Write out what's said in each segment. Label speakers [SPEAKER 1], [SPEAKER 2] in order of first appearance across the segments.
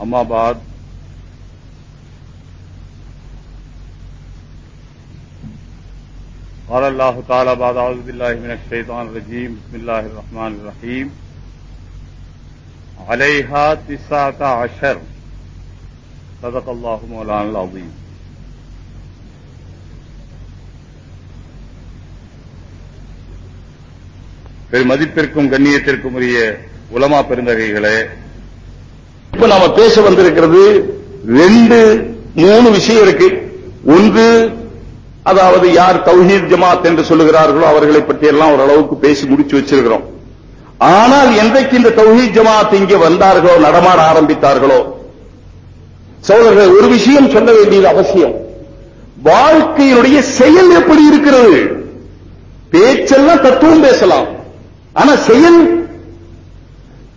[SPEAKER 1] أما بعد قال الله تعالى بعد أعوذ بالله من الشيطان الرجيم بسم الله الرحمن الرحيم عليها تسعة عشر صدق الله مولانا العظيم பெருமதிப்பிற்கும் கண்ணியத்திற்கும் உரிய உலமா பெருந்தகைகளே
[SPEAKER 2] இப்ப நாம பேச வந்திருக்கிறது ரெண்டு மூணு விஷயம் இருக்கு. ஒன்று அதாவது யார் தௌஹீத் ஜமாத் என்று சொல்லுகிறார்களோ அவர்களை பற்றி எல்லாம் ஓரளவுக்கு பேசி முடிச்சு வச்சிருக்கிறோம். ஆனால் என்றைக்கு இந்த தௌஹீத் ஜமாத் இங்கே வந்தார்களோ நடமாட ஆரம்பித்தார்களோ? சோதரர்கள் ஒரு விஷயம் சொல்ல வேண்டியது அவசியம். வாழ்க்கையினுடைய செயல் எப்படி இருக்கிறது? பேச்செல்லாம் தத்துவம் பேசலாம். ஆனா செயல்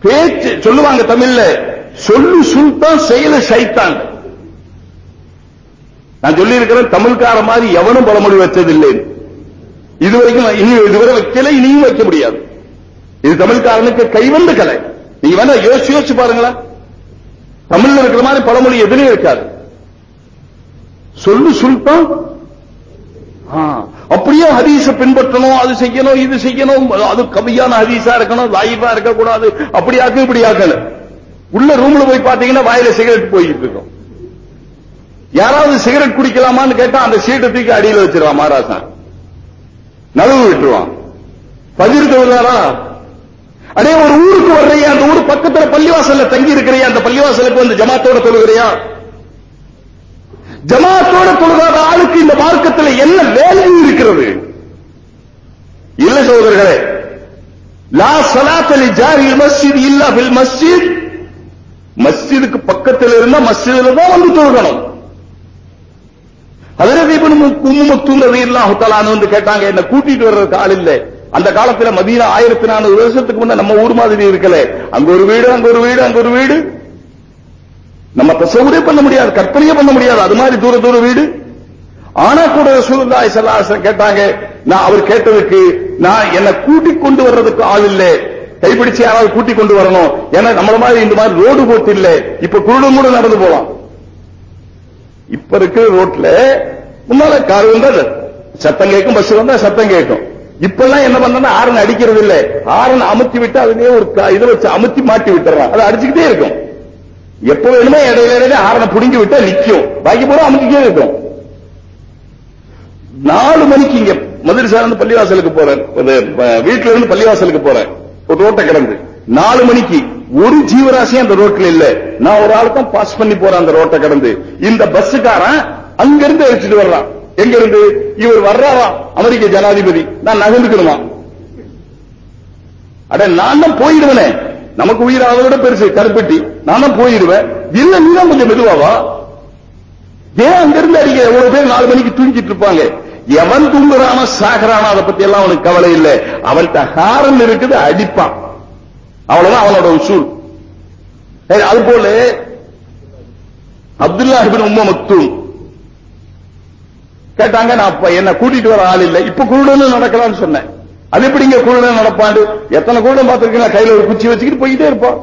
[SPEAKER 2] பேச்சு சொல்லுவாங்க தமிழ்ல சொல்லு சுல்தான் செயல சைத்தான். நான் சொல்லி இருக்கிறேன் தமிழ்கார மாதிரி எவனும் பழமொழி வச்சதில்லை. இதுவரைக்கும் இனி இதுவரை வைக்கல இனியும் வைக்க முடியாது. இது தமிழ்காரனுக்கு கைவந்த கலை. நீங்க வேணா யோசிச்சு யோசிச்சு பாருங்களேன் தமிழ்ல இருக்கிற மாதிரி பழமொழி எதுலயும் இருக்காது. சொல்லு சுல்தான். அப்படியே ஹதீஸ பின்பற்றணும் அது செய்யணும் இது செய்யணும் அது கவியான ஹதீஸா இருக்கணும் லாயிபா இருக்கக்கூடாது அப்படி ஆக்கு இப்படி ஆக்கணும் உள்ள ரூம்ல போய் பாத்தீங்கன்னா வாயில சிகரெட் போயிட்டு இருக்கும். யாராவது சிகரெட் குடிக்கலாமான்னு கேட்டா அந்த சீட்டை தூக்கி அடியில வச்சிருவான் மாராசன். நழுவு விட்டுருவான். பதிர் அடே ஒரு ஊருக்கு வர்றியா? அந்த ஊர் பக்கத்துல பள்ளிவாசல்ல தங்கி இருக்கிறியா அந்த பள்ளிவாசலுக்கு வந்து ஜமாத்தோட தொழுகிறியா? ஜமாத்தோட தொழுகாத ஆளுக்கு இந்த மார்க்கத்தில் என்ன வேலை இருக்கிறது? இல்ல சகோதரர்களே லா சலாத்தலி ஜாரி மஸ்ஜித் இல்லா பில் மஸ்ஜித். மஸ்ஜிதுக்கு பக்கத்தில் இருந்தா மஸ்ஜிதுல தான் வந்து தொழுகணும் அதிரதீபன் உம்மு மக்தூம் வந்து கேட்டாங்க என்ன கூட்டிட்டு வர்றதுக்கு ஆள் இல்ல. அந்த காலத்துல மதீனா ஆயிரத்தி நானூறு வருஷத்துக்கு முன்ன நம்ம ஊர் மாதிரி இருக்கல. அங்க ஒரு வீடு அங்க ஒரு வீடு அங்க ஒரு வீடு. நம்ம தசவுரே பண்ண முடியாது கற்பனையே பண்ண முடியாது. அது மாதிரி தூர தூர வீடு. ஆனா கூட ரசூலுல்லாஹி செல்லாசன் கேட்டாங்க நான் அவர் கேட்டதுக்கு நான் என்ன கூட்டிக் கொண்டு வர்றதுக்கு ஆள் இல்லை. கைப்பிடிச்சு யாராவது கூட்டிக் கொண்டு வரணும். ஏன்னா நம்மள மாதிரி இந்த மாதிரி ரோடு போட்டு இல்ல. இப்ப குருடும் கூட நடந்து போலாம். இப்ப இருக்கிற ரோட்ல முன்னால கார் வந்தா சத்தம் கேட்கும் பஸ் வந்தா சத்தம் கேட்கும். இப்பெல்லாம் என்ன பண்ணா ஆரன் அடிக்கிறது இல்ல. ஆரன் அமுத்தி விட்டு அதுலயே ஒரு இதை வச்சு அமுத்தி மாட்டி விட்டுறான் அது அடிச்சுக்கிட்டே இருக்கும். எப்ப வேணுமோ இடையில இடையில ஆரனை புடுங்கி விட்டா நிக்கும். பாக்கி பூரா அமுக்கிட்டே இருக்கும். நாலு மணிக்கு இங்க மதுரை சார் பள்ளிவாசலுக்கு போறேன். வீட்டுல இருந்து பள்ளிவாசலுக்கு போறேன். ஒரு ரோட்டை கிடந்து. நாலு மணிக்கு ஒரு ஜீவராசியும் அந்த ரோட்ல இல்ல. நான் ஒரு ஆளுக்கும் பாஸ் பண்ணி போறேன் அந்த ரோட்டை கடந்து. இந்த பஸ்ஸுக்காரன் அங்கிருந்து அழிச்சிட்டு வர்றான். எங்க இருந்து இவர் வர்றாவா அமெரிக்க ஜனாதிபதி. நான் நகர்ந்துக்கணுமா? அட நான் தான் போயிடுவேனே. நமக்கு உயிர் அதை விட பெருசு கருப்பட்டி. நான் தான் போயிடுவேன். இல்ல நீ தான் கொஞ்சம் மெதுவாவா ஏன் அங்க இருந்து அடிக்க எவ்வளவு பேர் நாலு மணிக்கு தூங்கிட்டு இருப்பாங்க. எவன் தூங்குறானோ சாகரானோ அதை பத்தி எல்லாம் அவனுக்கு கவலை இல்ல. அவள்கிட்ட ஹாரன் இருக்குது அடிப்பான். அவ்வளவுதான் அவனோட உசூல். அது போல அப்துல்லா உம்ம மக்தூம் கேட்டாங்க நான் என்ன கூட்டிட்டு வர ஆள் இல்ல. இப்ப குருடனும் நடக்கலாம்னு சொன்னேன். அது எப்படி இங்க குருடன் நடப்பாண்டு? எத்தனை குருடன் பாத்துருக்கீங்க கையில ஒரு குச்சி வச்சுக்கிட்டு போயிட்டே இருப்பான்.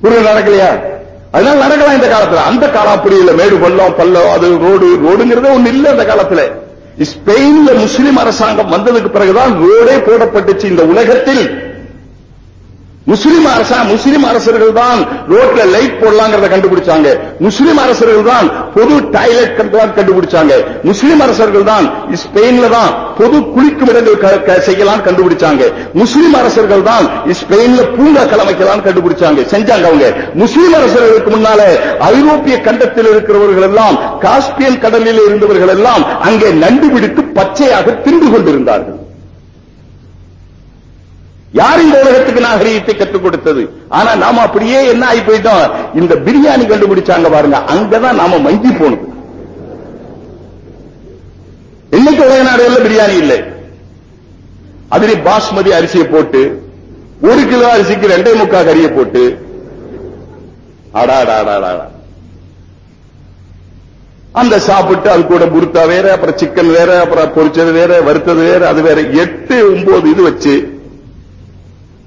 [SPEAKER 2] குருடன் நடக்கலையா? அதனால நடக்கலாம் இந்த காலத்துல. அந்த காலம் அப்படி இல்ல. மேடு பள்ளம் பள்ளம் அது ரோடு. ரோடுங்கிறதே ஒண்ணு இல்ல அந்த காலத்துல. ஸ்பெயின்ல முஸ்லிம் அரசாங்கம் வந்ததுக்கு பிறகுதான் ரோடே போடப்பட்டுச்சு இந்த உலகத்தில். முஸ்லிம் அரசா முஸ்லிம் அரசர்கள் தான் ரோட்ல லைட் போடலாங்கிறத கண்டுபிடிச்சாங்க. முஸ்லிம் அரசர்கள் தான் பொது டாய்லெட் கண்டுபிடிச்சாங்க. முஸ்லிம் அரசர்கள் தான் ஸ்பெயின்ல தான் பொது குளிக்கும் இடங்கள் செய்யலாம் கண்டுபிடிச்சாங்க. முஸ்லிம் அரசர்கள் தான் ஸ்பெயின்ல பூங்கா கலமைக்கலாம் கண்டுபிடிச்சாங்க. செஞ்சாங்க அவங்க. முஸ்லிம் அரசர்களுக்கு முன்னால ஐரோப்பிய கண்டத்தில் இருக்கிறவர்கள் எல்லாம் காஸ்பியன் கடலில் இருந்தவர்கள் எல்லாம் அங்கே நண்டு விடுத்து பச்சையாக தின்று கொண்டிருந்தார்கள். யார் இந்த உலகத்துக்கு நாகரீகத்தை கற்றுக் கொடுத்தது? ஆனா நாம அப்படியே என்ன ஆகி போயிட்டோம்? இந்த பிரியாணி கண்டுபிடிச்சாங்க பாருங்க அங்கதான் நாம மங்கி போனது. இன்னைக்கு உலக நாடுகள்ல பிரியாணி இல்லை. அதிலே பாஸ்மதி அரிசியை போட்டு ஒரு கிலோ அரிசிக்கு ரெண்டே முக்கா கறியை போட்டு அடாடாடாடா அந்த சாப்பிட்டு அது கூட புருத்தா வேற அப்புறம் சிக்கன் வேற அப்புறம் பொரிச்சது வேற வறுத்தது வேற அது வேற. எட்டு ஒன்பது இது வச்சு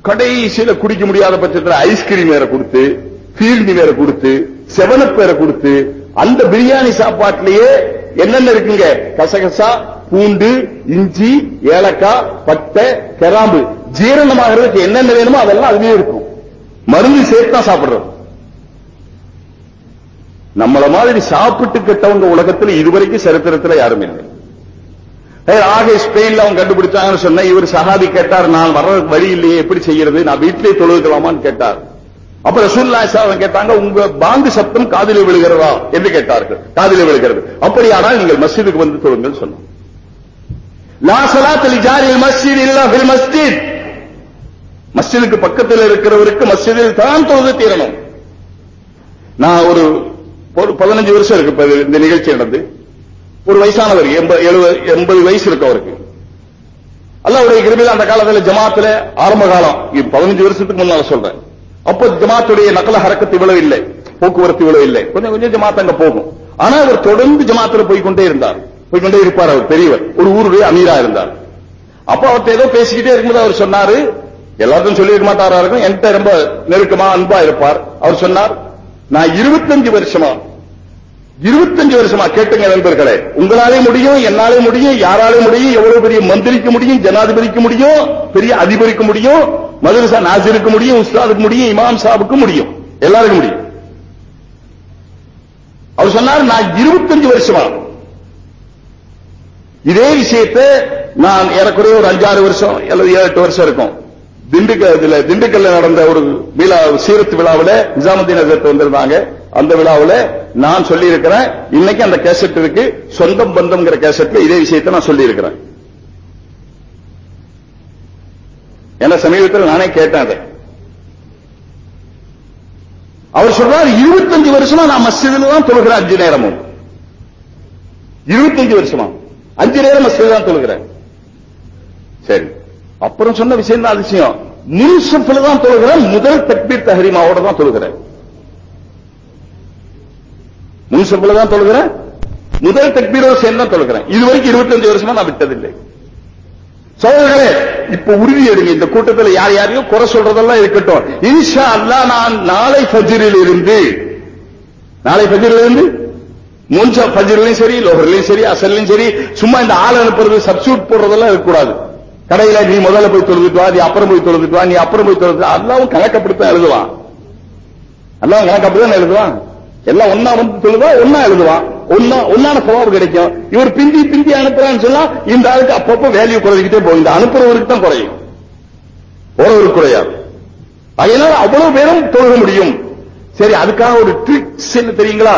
[SPEAKER 2] கடைசியில குடிக்க முடியாத பட்சத்தில் ஐஸ்கிரீம் வேற கொடுத்து ஃபீல்டு வேற கொடுத்து செவனப் வேற கொடுத்து அந்த பிரியாணி சாப்பாட்டிலேயே என்னென்ன இருக்குங்க? கசகசா பூண்டு இஞ்சி ஏலக்காய் பட்டை கிராம்பு. ஜீரணமாகிறதுக்கு என்னென்ன வேணுமோ அதெல்லாம் அதுவே இருக்கும். மருந்து சேர்த்து தான் சாப்பிடுறது நம்மள மாதிரி சாப்பிட்டு கெட்டவங்க உலகத்துல இதுவரைக்கும் சரித்திரத்துல யாரும் இல்லை. ஆக ஸ்பெயின்ல அவங்க கண்டுபிடிச்சாங்கன்னு சொன்ன இவர் சஹாபி கேட்டார் நான் வர்றதுக்கு வழி இல்லையே எப்படி செய்யறது? நான் வீட்டிலே தொழுகலாமான்னு கேட்டார். அப்ப ரசூல்லா சாதம் கேட்டாங்க உங்க பாங்கு சப்தம் காதிலே விழுகிறதா? என்று கேட்டார்கள். காதிலே விழுகிறது. அப்படியானால் நீங்கள் மஸ்ஜிதுக்கு வந்து தொழுங்கள் சொன்னோம் லா ஸலாத்த லிஜாரில் மஸ்ஜித் இல்லா ஃபில் மஸ்ஜித். மஸ்ஜிதுக்கு பக்கத்தில் இருக்கிறவருக்கு மஸ்ஜிதில் தான் தொழுது தீரணும். நான் ஒரு ஒரு பதினஞ்சு வருஷம் இருக்கு இந்த நிகழ்ச்சி நடந்து. ஒரு வயசானவர் எண்பது எண்பது வயசு இருக்கு அவருக்கு. அல்லாவுடைய கிருபையில அந்த காலத்துல ஜமாத்துல ஆரம்ப காலம். பதினஞ்சு வருஷத்துக்கு முன்னால சொல்றேன். அப்போ ஜமாத்துடைய நகல ஹரக்கத்து இவ்வளவு இல்லை. போக்குவரத்து இவ்வளவு இல்லை. கொஞ்சம் கொஞ்சம் ஜமாத் அங்க போகும். ஆனா அவர் தொடர்ந்து ஜமாத்துல போய்க்கொண்டே இருந்தார். போய்க்கொண்டே இருப்பார் அவர் பெரியவர். ஒரு ஊருடைய அமீரா இருந்தார். அப்ப அவர்கிட்ட ஏதோ பேசிக்கிட்டே இருக்கும்போது அவர் சொன்னாரு எல்லாத்தையும் சொல்லியிருக்க மாட்டாரா இருக்கும். என்கிட்ட ரொம்ப நெருக்கமா அன்பா இருப்பார். அவர் சொன்னார் நான் இருபத்தஞ்சு வருஷமா இருபத்தஞ்சு வருஷமா கேட்டுங்க நண்பர்களே உங்களாலே முடியும் என்னாலே முடியும் யாராலே முடியும் எவ்வளவு பெரிய மந்திரிக்கு முடியும் ஜனாதிபதிக்கு முடியும் பெரிய அதிபருக்கு முடியும் மதுரசா நாசிருக்கு முடியும் உஸ்தாதுக்கு முடியும் இமாம் சாபுக்கு முடியும். எல்லாருக்கும் முடியும். அவர் சொன்னார் நான் இருபத்தஞ்சு வருஷமா இதே விஷயத்தை நான் ஏறக்குறைய ஒரு அஞ்சாறு வருஷம் அல்லது ஏழு எட்டு வருஷம் இருக்கும். திண்டுக்கல் இதுல திண்டுக்கல்ல நடந்த ஒரு விழா சீரத்து விழாவுல நிஜாமுதீன் வந்திருந்தாங்க. அந்த விழாவுல நான் சொல்லி இருக்கிறேன் இன்னைக்கு அந்த கேசட் இருக்கு. சொந்தம் பந்தம்ங்கிற கேசட்ல இதே விஷயத்தை நான் சொல்லி இருக்கிறேன் ஏன்னா சமீபத்தில் நானே கேட்டேன் அதை. அவர் சொல்றார் இருபத்தஞ்சு வருஷமா நான் மஸ்ஜிதில் தான் தொழுகிறேன் அஞ்சு நேரமும். இருபத்தஞ்சு வருஷமா. அஞ்சு நேரம் மஸ்ஜிதில் தான் தொழுகிறேன். சரி. அப்புறம் சொன்ன விஷயம் தான் அதிசயம். முன்சப்பில் தான் தொழுகிறேன். முதல் தக்பீர் தஹரிமாவோட தான் தொழுகிறேன். முன்சப்பில் தான் தொழுகிறேன். முதல் தக்பீரோட சேர்ந்து தான் தொழுகிறேன். இது வரைக்கும் இருபத்தஞ்சு வருஷமா நான் விட்டதில்லை. சோழர்களே இப்ப உறுதி எடுங்க. இந்த கூட்டத்தில் யார் யாரையும் குறை சொல்றதெல்லாம் இருக்கட்டும். இன்ஷா அல்லா நான் நாளை ஃபஜ்ரில் இருந்து நாளை ஃபஜ்ரில் இருந்து முன்சா ஃபஜ்ர்லயும் சரி லோஹர்லயும் சரி அசல்லையும் சரி சும்மா இந்த ஆள் அனுப்புறது சப்ஸ்டியூட் போடுறதெல்லாம் இருக்கக்கூடாது. கடையில நீ முதல்ல போய் தொழுதுட்டு வா நீ அப்புறம் போய் தொழுதுட்டு வா நீ அப்புறம் போய் தொழுது அல்லாவும் கணக்கப்படுத்தான் எழுதுவான். அல்லாவும் கணக்கப்படுத்த எழுதுவான். எல்லாம் ஒன்னா வந்து தொழுவா ஒன்னா எழுதுவான் ஒன்னா ஒன்னான சவாபு கிடைக்கும். இவர் பிந்தி பிந்தி அனுப்புறான்னு சொன்னா இந்த ஆளுக்கு அப்பப்போ வேல்யூ குறைஞ்சிக்கிட்டே போகும். இந்த அனுப்புறவருக்கு தான் குறையும். போறவருக்கு குறையாது. அதனால அவ்வளவு பேரும் தொழுக முடியும். சரி அதுக்காக ஒரு ட்ரிக்ஸ் என்ன தெரியுங்களா?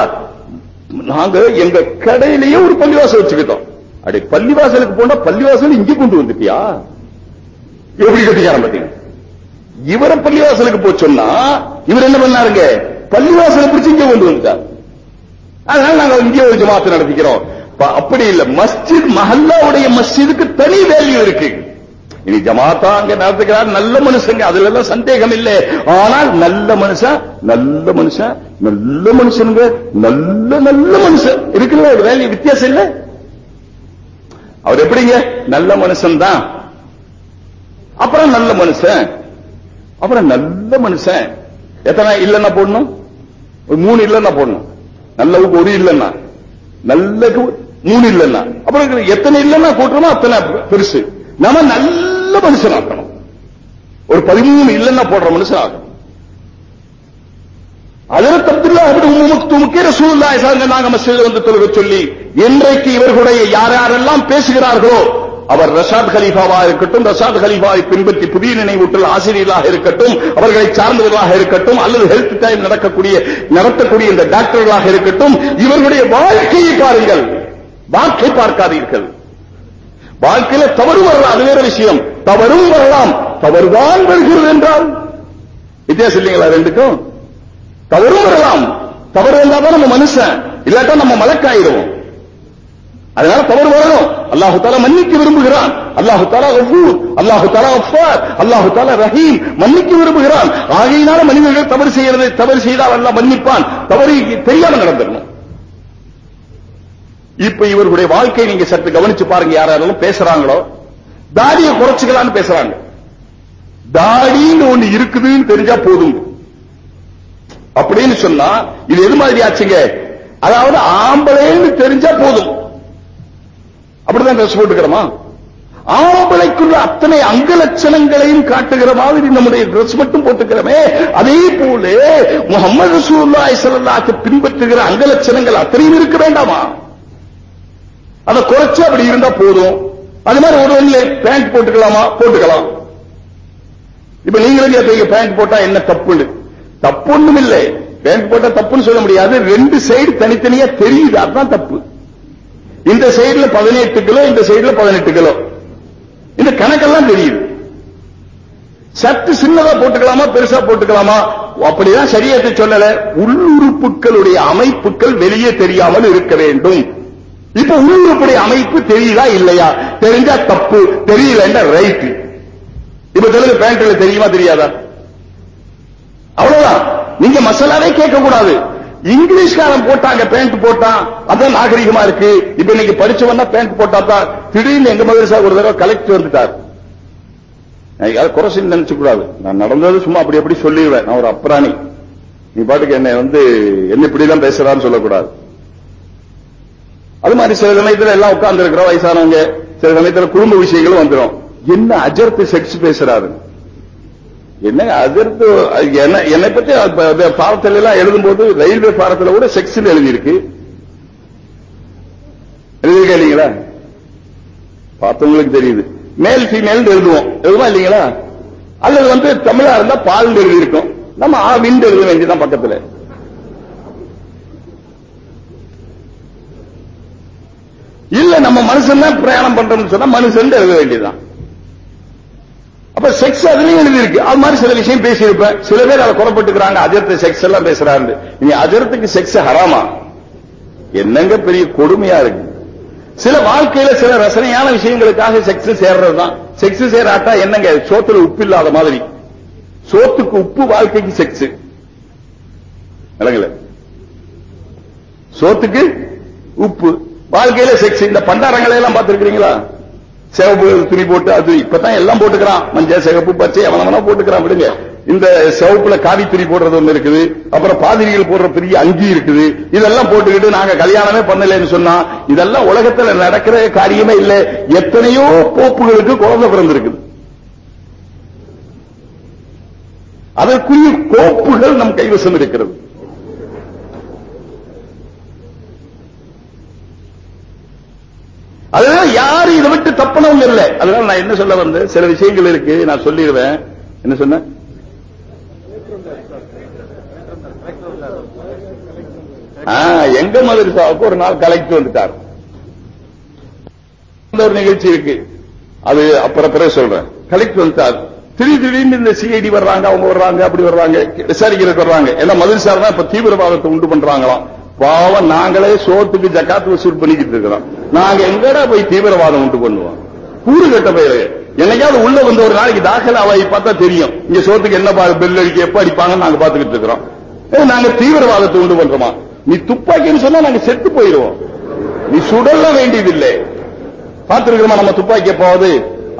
[SPEAKER 2] நாங்க எங்க கடையிலேயே ஒரு பள்ளிவாசல் வச்சுக்கிட்டோம். அடே பள்ளிவாசலுக்கு போனா பள்ளிவாசல் இங்க கொண்டு வந்துட்டியா? எப்படி கட்டிக்காரன் பாத்தீங்க இவரை பள்ளிவாசலுக்கு போச்சோம்னா சொன்னா இவர் என்ன பண்ணாருங்க? பள்ளிவாசலை பிடிச்சு இங்க கொண்டு வந்துட்டார் அதனால நாங்க இங்கே ஒரு ஜமாத்து நடத்திக்கிறோம். அப்படி இல்ல. மஸ்ஜித் மஹல்லாவுடைய மஸ்ஜிதுக்கு தனி வேல்யூ இருக்கு. இனி ஜமாத்தா அங்க நடத்துக்கிறார் நல்ல மனுஷங்க. அதுல எல்லாம் சந்தேகம் இல்லை. ஆனால் நல்ல மனுஷன் நல்ல மனுஷன் நல்ல மனுஷனுங்க. நல்ல நல்ல மனுஷன். இருக்குல்ல ஒரு வேல்யூ வித்தியாசம் இல்ல. அவர் எப்படிங்க? நல்ல மனுஷன் தான். அப்புறம் நல்ல மனுஷன். அப்புறம் நல்ல மனுஷன். எத்தனை இல்லன்னா போடணும்? மூணு இல்லன்னா போடணும். நல்லவுக்கு ஒரு இல்லன்னா. நல்லக்கு மூணு இல்லைன்னா. அப்புறம் எத்தனை இல்லன்னா கூட்டுறோமோ அத்தனை பெருசு. நாம நல்ல மனுஷன் ஆக்கணும். ஒரு பதிமூணு இல்லன்னா போடுற மனுஷன் ஆகணும் அதில் அப்துல்லா அப்படி முக்கிய ரசூலுல்லாஹி நாங்க மசித வந்து தொழுக சொல்லி இன்றைக்கு இவர்களுடைய யார் யாரெல்லாம் பேசுகிறார்களோ அவர் ரஷாத் ஹலீஃபாவா இருக்கட்டும் ரஷாத் ஹலீஃபாவை பின்பற்றி புதிய நினைவூட்டல் ஆசிரியர்களாக இருக்கட்டும் அவர்களை சார்ந்தவர்களாக இருக்கட்டும் அல்லது ஹெல்த் டைம் நடக்கக்கூடிய நடத்தக்கூடிய இந்த டாக்டர்களாக இருக்கட்டும் இவர்களுடைய வாழ்க்கையை பாருங்கள். வாழ்க்கை பார்க்காதீர்கள். வாழ்க்கையில தவறு வரலாம். அது வேற விஷயம். தவறும் வரலாம். தவறுதான் வருகிறது என்றால் வித்தியாசம் இல்லைங்களா ரெண்டுக்கும்? தவறும் வரலாம். தவறு இருந்தா நம்ம மனுஷன். இல்லாட்டா நம்ம மலக்காயிடுவோம் அதனால தவறு வரணும். அல்லாஹு தாலா மன்னிக்க விரும்புகிறான். அல்லாஹு தாலா கஃபூர். அல்லாஹு தாலா அஃபார் அல்லாஹு தாலா ரஹீம். மன்னிக்க விரும்புகிறான். ஆகையினால மனிதர்கள் தவறு செய்யறது தவறு செய்தால் அல்லாஹ் மன்னிப்பான். தவறு தெரியாம நடந்துடணும். இப்ப இவர்களுடைய வாழ்க்கையை நீங்க சற்று கவனிச்சு பாருங்க யாராலும் பேசுறாங்களோ. தாடியை குறைச்சிக்கலாம்னு பேசுறாங்க. தாடின்னு ஒண்ணு இருக்குதுன்னு தெரிஞ்சா போதும். அப்படின்னு சொன்னா இது எது மாதிரி ஆச்சுங்க? அதாவது ஆம்பளைன்னு தெரிஞ்சா போதும். அப்படிதான் ட்ரெஸ் போட்டுக்கிறோமா? ஆம்பளைக்குள்ள அத்தனை அங்க லட்சணங்களையும் காட்டுகிற மாதிரி நம்முடைய ட்ரெஸ் மட்டும் போட்டுக்கிறோமே. அதே போல முகமது ரசூலுல்லாஹி ஸல்லல்லாஹு பின்பற்றுகிற அங்க லட்சணங்கள் அத்தனையும் இருக்க வேண்டாமா? அதை குறைச்சு அப்படி இருந்தா போதும். அது மாதிரி ஒரு இல்லை பேண்ட் போட்டுக்கலாமா? போட்டுக்கலாம். இப்ப நீங்களும் கேட்பீங்க பேண்ட் போட்டா என்ன தப்புன்னு? தப்பு ஒண்ணும் இல்லை பேண்ட் போட்டா தப்புன்னு சொல்ல முடியாது. ரெண்டு சைடு தனித்தனியா தெரியுது. அதுதான் தப்பு. இந்த சைடுல பதினெட்டு கிலோ இந்த சைடுல பதினெட்டு கிலோ. இந்த கணக்கெல்லாம் தெரியுது. சற்று சின்னதா போட்டுக்கலாமா பெருசா போட்டுக்கலாமா? அப்படிதான் சரியத்தை சொல்லல. உள்ளுறுப்புகளுடைய அமைப்புகள் வெளியே தெரியாமல் இருக்க வேண்டும். இப்ப உள்ளுறுப்புடைய அமைப்பு தெரியுதா இல்லையா? தெரிஞ்சா தப்பு தெரியலன்னா ரைட் இப்ப தெலுங்கு பேண்ட்ல தெரியுமா தெரியாதா? அவ்வளவுதான். நீங்க மசாலாவே கேட்க கூடாது இங்கிலீஷ்காரன் போட்டாங்க பேண்ட் போட்டான் அதான் நாகரிகமா இருக்கு. இப்ப இன்னைக்கு படிச்சவன்னா பேண்ட் போட்டா தான். திடீர்னு எங்க மதரசா ஒரு தடவை கலெக்டர் வந்துட்டார். யாரும் குறை நினைச்சு கூடாது. நான் நடந்தது சும்மா அப்படி அப்படி சொல்லிடுவேன். நான் ஒரு அப்ராணி. நீ பாட்டுக்கு என்ன வந்து என்ன இப்படி எல்லாம் பேசுறான்னு சொல்லக்கூடாது. அது மாதிரி சில சமயத்துல எல்லாம் உட்கார்ந்து இருக்கிறோம் வயசானவங்க. சில சமயத்துல குடும்ப விஷயங்களும் வந்துடும் என்ன அஜர்த்து செக்ஸ் பேசுறாரு? என்ன அதிர்த்து என்ன என்னை பத்தி பாரத்தில் எல்லாம் எழுதும்போது ரயில்வே பாரத்தில் கூட செக்ஷன் எழுதியிருக்கு. எழுதியிருக்கா இல்லைங்களா? பார்த்தவங்களுக்கு தெரியுது. மேல் ஃபீமேல் எழுதுவோம். எழுதுமா இல்லீங்களா? அல்லது வந்து தமிழா இருந்தா பால் எழுதி இருக்கும் நம்ம ஆவின் எழுத வேண்டியதான் பக்கத்துல. இல்ல நம்ம மனுஷன் தான் பிரயாணம் பண்றோம்னு சொன்னா மனுஷன் எழுத வேண்டியதுதான். அப்ப செக்ஸ் அதுலயும் எழுதி இருக்கு அது மாதிரி சில விஷயம் பேசியிருப்பேன் சில பேர் அதை குறப்பட்டுக்கிறாங்க அஜர்த்து செக்ஸ் எல்லாம் பேசுறாரு நீ அஜர்த்துக்கு செக்ஸ் ஹராமா? என்னங்க பெரிய கொடுமையா இருக்கு. சில வாழ்க்கையில சில ரசனையான விஷயங்களுக்காக செக்ஸ் சேர்றதுதான். செக்ஸ் சேராட்டா என்னங்க? சோத்துல உப்பு இல்லாத மாதிரி. சோத்துக்கு உப்பு வாழ்க்கைக்கு செக்ஸ் விளங்கல. சோத்துக்கு உப்பு. வாழ்க்கையில செக்ஸ் இந்த பண்டாரங்களை எல்லாம் பார்த்திருக்கிறீங்களா? சிவப்பு துணி போட்டு அது இப்பதான் எல்லாம் போட்டுக்கிறான். மஞ்சள் சிவப்பு பச்சை அவனவனா போட்டுக்கிறான். விடுங்க. இந்த சிவப்புல காவி துணி போடுறது ஒண்ணு இருக்குது. அப்புறம் பாதிரிகள் போடுற பெரிய அங்கி இருக்குது. இதெல்லாம் போட்டுக்கிட்டு நாங்க கல்யாணமே பண்ணலன்னு சொன்னா இதெல்லாம் உலகத்துல நடக்கிற காரியமே இல்லை. எத்தனையோ போப்புகளுக்கு குழந்தை பிறந்திருக்குது. அதற்குரிய கோப்புகள் நம் கைவசம் இருக்கிறது. அதனால யாரும் இதை விட்டு தப்பனவங்க இல்லை. அதனால நான் என்ன சொல்ல வந்து சில விஷயங்கள் இருக்கு. நான் சொல்லிடுவேன். என்ன சொன்ன எங்க மதுரசாவுக்கு ஒரு நாள் கலெக்டர் வந்துட்டார். ஒரு நிகழ்ச்சி இருக்கு. அது அப்புறம் பிறகு சொல்றேன். கலெக்டர் வந்துட்டார். திடீர் திடீர்னு இந்த சிஐடி வர்றாங்க அவங்க வர்றாங்க அப்படி வர்றாங்க விசாரிக்கிறதுக்கு வர்றாங்க. எல்லாம் மதுரசார் தான் இப்ப தீவிரவாதத்தை உண்டு பண்றாங்களாம். பாவம் நாங்களே சோத்துக்கு ஜக்காத்து வசூல் பண்ணிக்கிட்டு இருக்கிறோம். நாங்க எங்கடா போய் தீவிரவாதம் உண்டு பண்ணுவோம்? கூறு கட்ட பயிரு என்னைக்காவது உள்ள வந்த ஒரு நாளைக்கு தாக்கல் அவை பார்த்தா தெரியும். இங்க சோத்துக்கு என்ன பெல் அடிக்க எப்ப அடிப்பாங்கன்னு நாங்க பாத்துக்கிட்டு இருக்கிறோம். நாங்க தீவிரவாதத்தை உண்டு பண்றோமா? நீ துப்பாக்கின்னு சொன்னா நாங்க செத்து போயிருவோம். நீ சுடல வேண்டியதில்லை. பார்த்திருக்கிறோமா நம்ம துப்பாக்கி எப்பாவது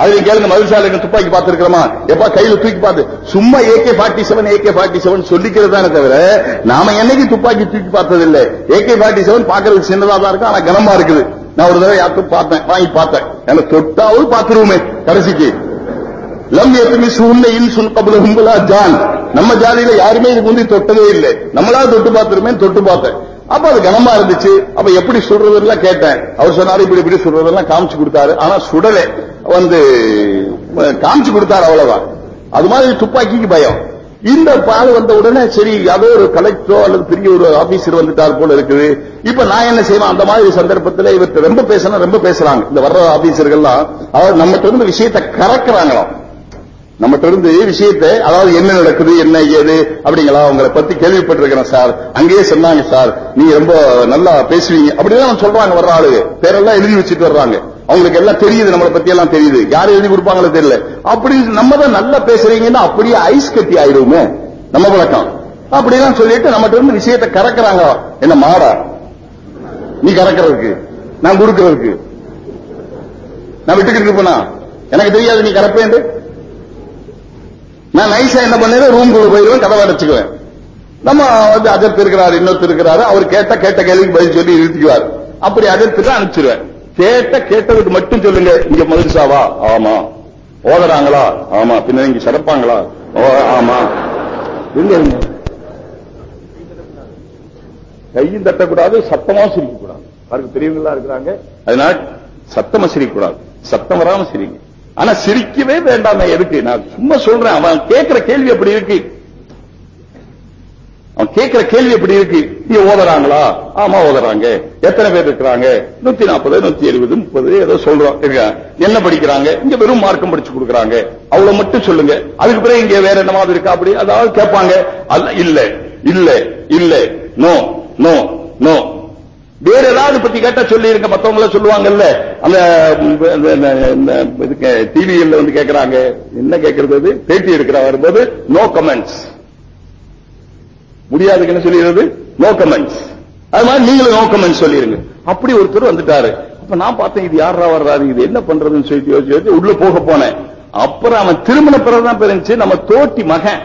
[SPEAKER 2] அதுல கேளுங்க மதுசாலைக்கு துப்பாக்கி பார்த்திருக்கிறோமா? எப்பா கையில தூக்கி பார்த்து சும்மா AK forty seven AK forty seven சொல்லிக்கிறது தானே தவிர நாம என்னைக்கு துப்பாக்கி தூக்கி பார்த்தது இல்ல ஏகே ஃபார்ட்டி செவன் பாக்குறதுக்கு சின்னதா தான் இருக்கும் ஆனா கனமா இருக்குது. நான் ஒரு தடவை யாருக்கும் பார்த்தேன் வாங்கி பார்த்தேன். எனக்கு தொட்டாவது பார்த்துருவோமே கடைசிக்கு. லம் எத்தனை சூழ்நிலை இன்சுன் கபுல கும்பலா ஜான். நம்ம ஜாதியில யாருமே இதுக்கு முந்தி தொட்டதே இல்லை. நம்மளா தொட்டு பார்த்துருமே தொட்டு பார்த்தேன். அப்ப அது கனமா இருந்துச்சு. அப்ப எப்படி சுடுறதெல்லாம் கேட்டேன். அவர் சொன்னாரு இப்படி இப்படி சுடுறதெல்லாம் காமிச்சு கொடுத்தாரு. ஆனா சுடலை. வந்து காமிச்சு கொடுத்தார் அவ்வளவுதான். அது மாதிரி துப்பாக்கிக்கு பயம். இந்த பால் வந்த உடனே சரி அதோ ஒரு கலெக்டரோ அல்லது பெரிய ஒரு ஆபீசர் வந்துட்டார் போல இருக்குது. இப்ப நான் என்ன செய்வேன்? அந்த மாதிரி சந்தர்ப்பத்தில் இவர்கிட்ட ரொம்ப பேசணும் ரொம்ப பேசுறாங்க. இந்த வர்ற ஆபீசர்கள்லாம் அதாவது நம்மகிட்ட இருந்து விஷயத்தை கறக்குறாங்களாம். நம்மகிட்ட இருந்து விஷயத்தை அதாவது என்ன நடக்குது என்ன ஏது அப்படிங்களா உங்களை பத்தி கேள்விப்பட்டிருக்கிறேன் சார். அங்கேயே சொன்னாங்க சார். நீங்க ரொம்ப நல்லா பேசுவீங்க. அப்படிதான் சொல்றாங்க வர்ற ஆளு. பேரெல்லாம் எழுதி வச்சுட்டு வர்றாங்க. அவங்களுக்கு எல்லாம் தெரியுது நம்மளை பத்தி எல்லாம் தெரியுது. யார் எழுதி கொடுப்பாங்களோ தெரியல. அப்படி நம்ம தான் நல்லா பேசுறீங்கன்னா அப்படியே ஐஸ் கட்டி ஆயிடுவோமே. நம்ம வழக்கம் அப்படிலாம் சொல்லிட்டு நம்மகிட்ட இருந்து விஷயத்தை கறக்குறாங்க. என்ன மாடா? நீ கறக்கிறதுக்கு. நான் கொடுக்கறதுக்கு. நான் விட்டுக்கிட்டு இருப்பேனா? எனக்கு தெரியாது நீ கறப்பேன் நான் நைஸா என்ன பண்ணுவேன்? ரூம்குள்ள போயிருவேன் கதவை அடைச்சுக்குவேன். நம்ம வந்து அதற்கு இருக்கிறாரு இன்னொருத்தர் இருக்கிறாரு. அவர் கேட்ட கேட்ட கேள்விக்கு பதில் சொல்லி நிறுத்திக்குவார். அப்படி அதற்கு அனுப்பிச்சிருவேன். கேட்ட கேட்டதுக்கு மட்டும் சொல்லுங்க. இங்க மதுரசாவா ஆமா. ஓதுறாங்களா? ஆமா. பின்ன இங்க சிறப்பாங்களா? ஆமா. இருங்க? கையும் தட்டக்கூடாது சத்தமா சிரிக்கக்கூடாது. அவருக்கு பெரியவங்களா இருக்கிறாங்க? அதனால சத்தமா சிரிக்கக்கூடாது. சத்தம் வராம சிரிங்க. ஆனா சிரிக்கவே வேண்டாம் எதுக்கு? நான் சும்மா சொல்றேன். அவன் கேட்கிற கேள்வி அப்படி இருக்கு. அவன் கேட்கிற கேள்வி எப்படி இருக்கு? நீ ஓதுறாங்களா? ஆமா ஓதுறாங்க. எத்தனை பேர் இருக்கிறாங்க? நூத்தி நாற்பது நூத்தி எழுபது முப்பது ஏதோ சொல்றோம். என்ன படிக்கிறாங்க? இங்க வெறும் மார்க்கம் படிச்சு கொடுக்குறாங்க. அவ்வளவு மட்டும் சொல்லுங்க. அதுக்கு பிறகு இங்க வேற என்ன மாதிரி இருக்கா அப்படி? அதாவது கேட்பாங்க. அல்ல இல்ல இல்ல இல்ல. No no no. வேற ஏதாவது பத்தி கேட்டா சொல்லிருங்க. மத்தவங்கள சொல்லுவாங்கல்ல. அந்த டிவியில் வந்து கேட்கறாங்க. என்ன கேட்கறது பேட்டி எடுக்கிற வரும்போது நோ கமெண்ட்ஸ் முடியாதுக்கு என்ன சொல்லிடுறது நோ கமெண்ட்ஸ் அது மாதிரி நீங்களும் நோ கமெண்ட்ஸ் சொல்லிருங்க அப்படி ஒருத்தர் வந்துட்டாரு. அப்ப நான் பார்த்தேன் இது யாரா வர்றாரு இது என்ன பண்றதுன்னு சொல்லிட்டு யோசிச்சு யோசிச்சு உள்ள போக போனேன். அப்புறம் அவன் திருமண பிறகுதான் பிறந்துச்சு. நம்ம தோட்டி மகன்.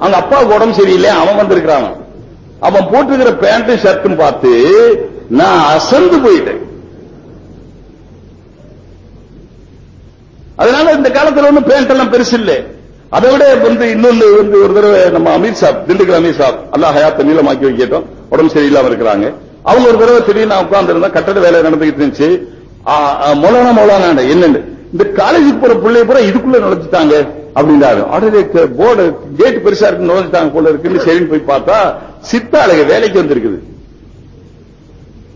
[SPEAKER 2] அவங்க அப்பாவுக்கு உடம்பு சரியில்லை அவன் வந்திருக்கிறான். அவன் போட்டிருக்கிற பேண்ட் ஷர்ட்டும் பார்த்து நான் அசந்து போயிட்டேன். அதனால இந்த காலத்துல ஒன்றும் பேண்ட் எல்லாம் பெருசு இல்லை. அதை விட வந்து இன்னொன்னு வந்து ஒரு தடவை நம்ம அமீர் சாப் திண்டுக்கல் அமீர் சாப் எல்லாம் ஹயாத்த நீளமாக்கி வைக்கட்டும். உடம்பு சரியில்லாம இருக்கிறாங்க. அவங்க ஒரு தடவை திடீர்னு நான் உட்கார்ந்து கட்டட வேலை நடந்துகிட்டு இருந்துச்சு. ஆ, மொலானா என்னன்னு. இந்த காலேஜுக்கு போற பிள்ளைய பூரா இதுக்குள்ள நுழைச்சிட்டாங்க அப்படின்றாரு. உடனே போர்டு கேட் பெருசா இருக்கு நுழைஞ்சிட்டாங்க போல இருக்குன்னு சரின்னு போய் பார்த்தா சித்தாளுக வேலைக்கு வந்திருக்குது.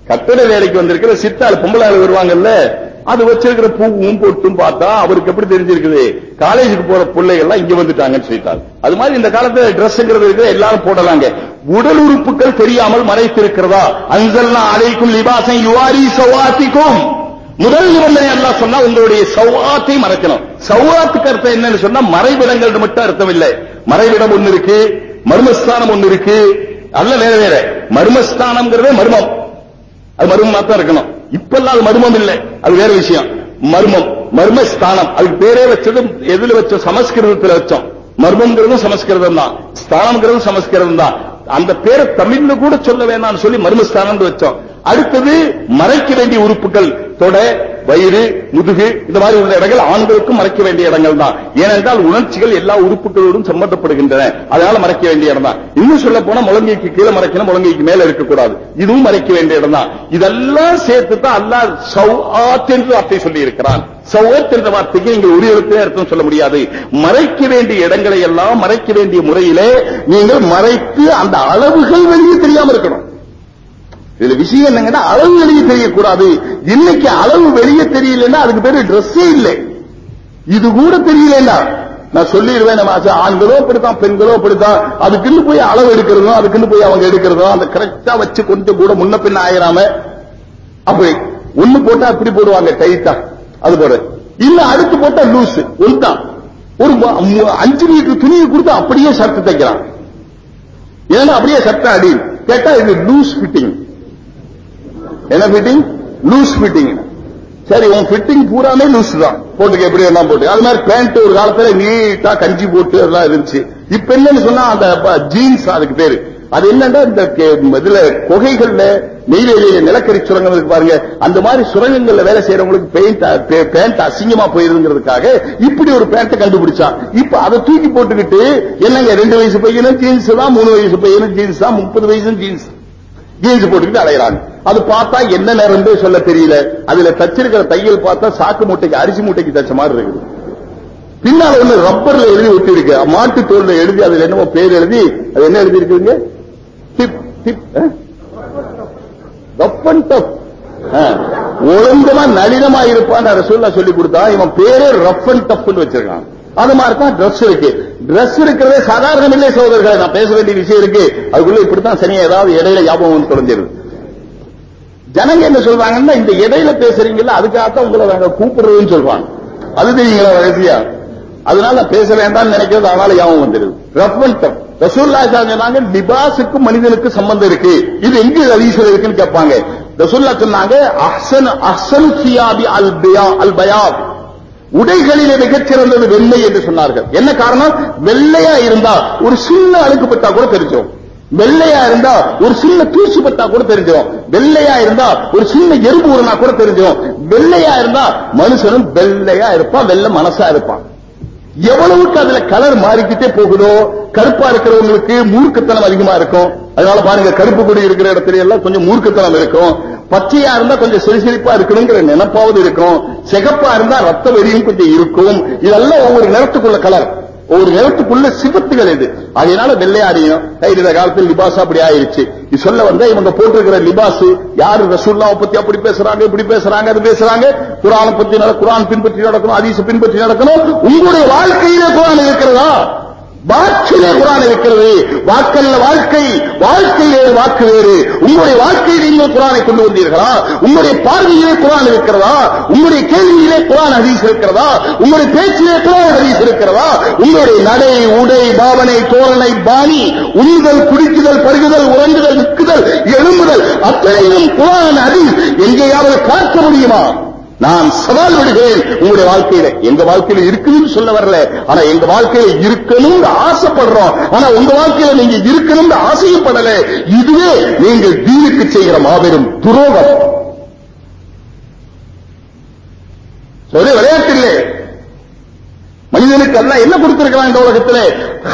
[SPEAKER 2] கட்டட வேலைக்கு வந்திருக்கிற சித்தாள் பொம்பளை ஆளு வருவாங்கல்ல அது வச்சிருக்கிற பூவும் பொட்டும் பார்த்தா அவருக்கு எப்படி தெரிஞ்சிருக்குது? காலேஜுக்கு போற பிள்ளைகள்லாம் இங்க வந்துட்டாங்கன்னு சொல்லிட்டாங்க. அது மாதிரி இந்த காலத்துல ட்ரெஸ்ங்கிறது இருக்கு எல்லாரும் போடலாங்க. உடல் உறுப்புகள் தெரியாமல் மறைத்திருக்கிறதா? அன்சல்னா அலைக்கும் லிபாசம் யுவாரி சவாத்திக்கும். முதல் நிபந்தனை எல்லாம் சொன்னா உங்களுடைய சௌவாத்தை மறைக்கணும். சௌவாத்துக்கு அர்த்தம் என்னன்னு சொன்னா மறைவிடங்கள் மட்டும் அர்த்தம் இல்லை. மறைவிடம் ஒண்ணு இருக்கு மர்மஸ்தானம் ஒண்ணு இருக்கு. அல்ல வேற வேற. மர்மஸ்தானம்ங்கிறதே மர்மம். அது மர்மமா தான் இருக்கணும். இப்பெல்லாம் அது மர்மம் இல்லை. அது வேற விஷயம். மர்மம். மர்மஸ்தானம் அதுக்கு பேரே வச்சது எதுல வச்சோம் சமஸ்கிருதத்துல வச்சோம். மர்மம்ங்கிறதும் சமஸ்கிருதம் தான். ஸ்தானம்ங்கிறதும் சமஸ்கிருதம் தான். அந்த பேரை தமிழ்ல கூட சொல்ல வேணாம்னு சொல்லி மர்மஸ்தானம் வச்சோம். அடுத்தது மறைக்க வேண்டிய உறுப்புகள் தொட வயிறு முதுகு இந்த மாதிரி உள்ள இடங்கள் ஆண்களுக்கும் மறைக்க வேண்டிய இடங்கள் தான். ஏனென்றால் உணர்ச்சிகள் எல்லா உறுப்புகளோடும் சம்பந்தப்படுகின்றன. அதனால மறைக்க வேண்டிய இடம் தான். இன்னும் சொல்ல போனா முழங்கைக்கு கீழே மறைக்கணும் முழங்கைக்கு மேல இருக்கக்கூடாது. இதுவும் மறைக்க வேண்டிய இடம் தான். இதெல்லாம் சேர்த்து தான் அல்லாஹ் சௌஆத் என்று வார்த்தை சொல்லி இருக்கிறான் சௌத் என்ற வார்த்தைக்கு நீங்கள் ஒரு எழுத்தே அர்த்தம் சொல்ல முடியாது. மறைக்க வேண்டிய இடங்களை எல்லாம் மறைக்க வேண்டிய முறையிலே நீங்கள் மறைத்து அந்த அளவுகள் வெளியே தெரியாமல் இருக்கணும். இதுல விஷயம் என்னங்கன்னா அளவு வெளியே தெரியக்கூடாது. இன்னைக்கு அளவு வெளியே தெரியலன்னா அதுக்கு பேரு ட்ரெஸ்ஸே இல்லை. இது கூட தெரியலன்னா நான் சொல்லிடுவேன் நம்ம ஆண்களோ அப்படித்தான் பெண்களோ அப்படித்தான் அதுக்குன்னு போய் அளவு எடுக்கிறதும் அதுக்குன்னு போய் அவங்க எடுக்கிறதும் அந்த கரெக்டா வச்சு கொஞ்சம் கூட முன்ன பின்ன ஆயிராம அப்படி ஒண்ணு போட்டா அப்படி போடுவாங்க டைட்டா அது போல இல்ல அடுத்து போட்டா லூஸ் ஒன்றுதான் ஒரு அஞ்சு மீட்டர் துணியை கொடுத்து அப்படியே ஷர்ட் தைக்கிறான். ஏன்னா அப்படியே சட்டை அடி. கேட்டா இது லூஸ் ஃபிட்டிங் என்ன ஃபிட்டிங் லூஸ் ஃபிட்டிங் சரி உன் ஃபிட்டிங் பூராமே லூஸ் தான். போட்டுக்க எப்படி எல்லாம் போட்டு. அது மாதிரி பேண்ட் ஒரு காலத்துல நீட்டா கஞ்சி போட்டு அதெல்லாம் இருந்துச்சு. இப்ப என்னன்னு சொன்னா அந்த ஜீன்ஸ் அதுக்கு பேரு. அது என்னன்னா இந்த இதுல குகைகள்ல நெய்வேலியில நிலக்கரி சுரங்கம் இருக்கு பாருங்க. அந்த மாதிரி சுரங்கங்கள்ல வேலை செய்யறவங்களுக்கு பெயிண்ட் பேண்ட் அசிங்கமா போயிருங்கிறதுக்காக இப்படி ஒரு பேண்ட்டை கண்டுபிடிச்சான். இப்ப அதை தூக்கி போட்டுக்கிட்டு என்னங்க ரெண்டு வயசு பையனும் ஜீன்ஸ் தான் மூணு வயசு பையனும் ஜீன்ஸ் தான் முப்பது வயசும் ஜீன்ஸ் கேஜ் போட்டுக்கிட்டு அலையறாங்க. அது பார்த்தா என்ன நேரம்னு சொல்ல தெரியல. அதுல தச்சிருக்கிற தையல் பார்த்தா சாக்கு மூட்டைக்கு அரிசி மூட்டைக்கு தச்ச மாதிரி இருக்குது. பின்னால ஒண்ணு ரப்பர்ல எழுதி ஒட்டி இருக்கு மாட்டு தோல்ல எழுதி அதுல என்னமோ பேர் எழுதி அது என்ன எழுதி இருக்குங்க டிப் டிப் ரப்பன் அண்ட் டப் ஒழுங்கமா நளினமா இருப்பான்னு ரசூல்லா சொல்லி கொடுத்தா இவன் பேரே ரப்பன் டப்னு வச்சிருக்கான். அது மாதிரி தான் ட்ரெஸ் இருக்கு. ட்ரெஸ் இருக்கிறதே சாதாரணம் இல்லை சகோதரர்களை நான் பேச வேண்டிய விஷயம் இருக்கு. அதுக்குள்ள இப்படித்தான் சனியா ஏதாவது இடையில ஞாபகம் வந்து தொலைஞ்சிருது. ஜனங்க என்ன சொல்றாங்கன்னா இந்த இடையில பேசுறீங்கல்ல அதுக்காகத்தான் உங்களை நாங்க கூப்பிடுறதுன்னு சொல்றாங்க. அது தெரியுங்களா ரகசியா? அதனால நான் பேச வேண்டாம்னு நினைக்கிறது அதனால ஞாபகம் வந்துருது. ரஃப் ரசூல்லா சொன்னாங்க லிபாஸுக்கும் மனிதனுக்கு சம்பந்தம் இருக்கு. இது எங்க ஹதீஸ்ல இருக்குன்னு கேட்பாங்க. ரசூல்லா சொன்னாங்க அஹ்சன் அஹ்சன் சியாபி அல் பயா அல் பயாப் உடைகளிலே மிகச் சிறந்தது வெள்ளை என்று சொன்னார்கள். என்ன காரணம்? வெள்ளையா இருந்தா ஒரு சின்ன அழுக்குப்பட்டா கூட தெரிஞ்சோம் வெள்ளையா இருந்தா ஒரு சின்ன தூசி பட்டா கூட தெரிஞ்சிடும் வெள்ளையா இருந்தா ஒரு சின்ன எறும்பு ஊறினா கூட தெரிஞ்சிடும் வெள்ளையா இருந்தா மனுஷனும் வெள்ளையா இருப்பான் வெள்ளை மனசா இருப்பான். எவ்வளவுக்கு அதுல கலர் மாறிக்கிட்டே போகுதோ கருப்பா இருக்கிறவங்களுக்கு மூர்க்கத்தனம் அதிகமா இருக்கும். அதனால பாருங்க கருப்பு கொடி இருக்கிற இடத்துல எல்லாம் கொஞ்சம் மூர்க்கத்தனம் இருக்கும். பச்சையா இருந்தா கொஞ்சம் சிறுசிரிப்பா இருக்கணுங்கிற நினைப்பாவது இருக்கும். சிகப்பா இருந்தா ரத்த வெறியும் கொஞ்சம் இருக்கும். இதெல்லாம் ஒவ்வொரு நிறத்துக்குள்ள கலர் ஒவ்வொரு நிறத்துக்குள்ள சிவத்துகள் இது. அதனால வெள்ளையாடியும் இந்த காலத்தில் லிபாஸ் அப்படி ஆயிருச்சு. இது சொல்ல வந்தா இவங்க போட்டிருக்கிற லிபாஸ் யாரு ரசூல்லாவை பத்தி அப்படி பேசுறாங்க இப்படி பேசுறாங்க அது பேசுறாங்க. குரான் பத்தி குரான் பின்பற்றி நடக்கணும் அதிச பின்பற்றி நடக்கணும். உங்களுடைய வாழ்க்கையிலே குரான் இருக்கிறதா? வாக்கிலே குரான் இருக்கிறது வாக்கல்ல வாழ்க்கை. வாழ்க்கையிலே வாக்கு வேறு. உங்களுடைய வாழ்க்கையில் நீங்கள் குரானை கொண்டு வந்தீர்களா? உங்களுடைய பார்வையிலே குரான் இருக்கிறதா? உங்களுடைய கேள்வியிலே குரான் ஹதீஸ் இருக்கிறதா? உங்களுடைய பேச்சிலே குரான் ஹதீஸ் இருக்கிறதா? உங்களுடைய நடை உடை பாவனை தோரணை பாணி உண்ணுதல் குடிக்குதல் பருகுதல் உறங்குதல் நிற்குதல் எழும்புதல் அத்தனையும் குரான் ஹதீஸ். எங்கேயாவது பார்க்க முடியுமா? நான் சவால் விடுகிறேன் உங்களுடைய வாழ்க்கையில. எங்க வாழ்க்கையில இருக்குன்னு சொல்ல வரல. ஆனா எங்க வாழ்க்கையில இருக்கணும்னு ஆசைப்படுறோம். ஆனா உங்க வாழ்க்கையில நீங்க இருக்கணும்னு ஆசையப்படல இதுவே நீங்கள் தீனுக்கு செய்கிற மாபெரும் துரோகம். ஒரே விளையாட்டு இல்லை மனிதனுக்கு அல்ல என்ன கொடுத்திருக்கிறான் இந்த உலகத்திலே?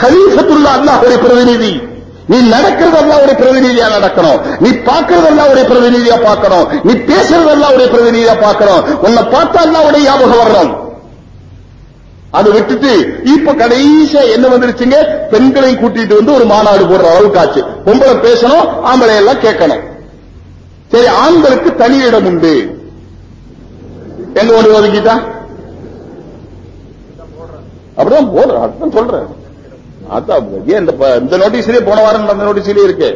[SPEAKER 2] ஹலீஃபத்துல்லா அல்லாஹ்வுடைய பிரதிநிதி. நீ நடக்கிறதெல்லாம் ஒரு பிரதிநிதியா நடக்கணும். நீ பார்க்கறதெல்லாம் ஒரு பிரதிநிதியா பார்க்கணும். நீ பேசுறதெல்லாம் ஒரு பிரதிநிதியா பார்க்கணும். உன்னை பார்த்தா உடைய ஞாபகம் வரணும். அதை விட்டுட்டு இப்ப கடைசியா என்ன வந்துருச்சுங்க? பெண்களையும் கூட்டிட்டு வந்து ஒரு மாநாடு போடுற அளவுக்கு ஆச்சு. பொம்பளை பேசணும் ஆம்பளை எல்லாம் கேட்கணும். சரி ஆண்களுக்கு தனி இடம் உண்டு. எங்க ஒன்று ஒதுக்கிட்டா அப்படிதான் போடுற அப்படிதான் சொல்றேன். அதான் இந்த நோட்டீஸ்லயே போன வாரம் அந்த நோட்டீஸ்லயே இருக்கு.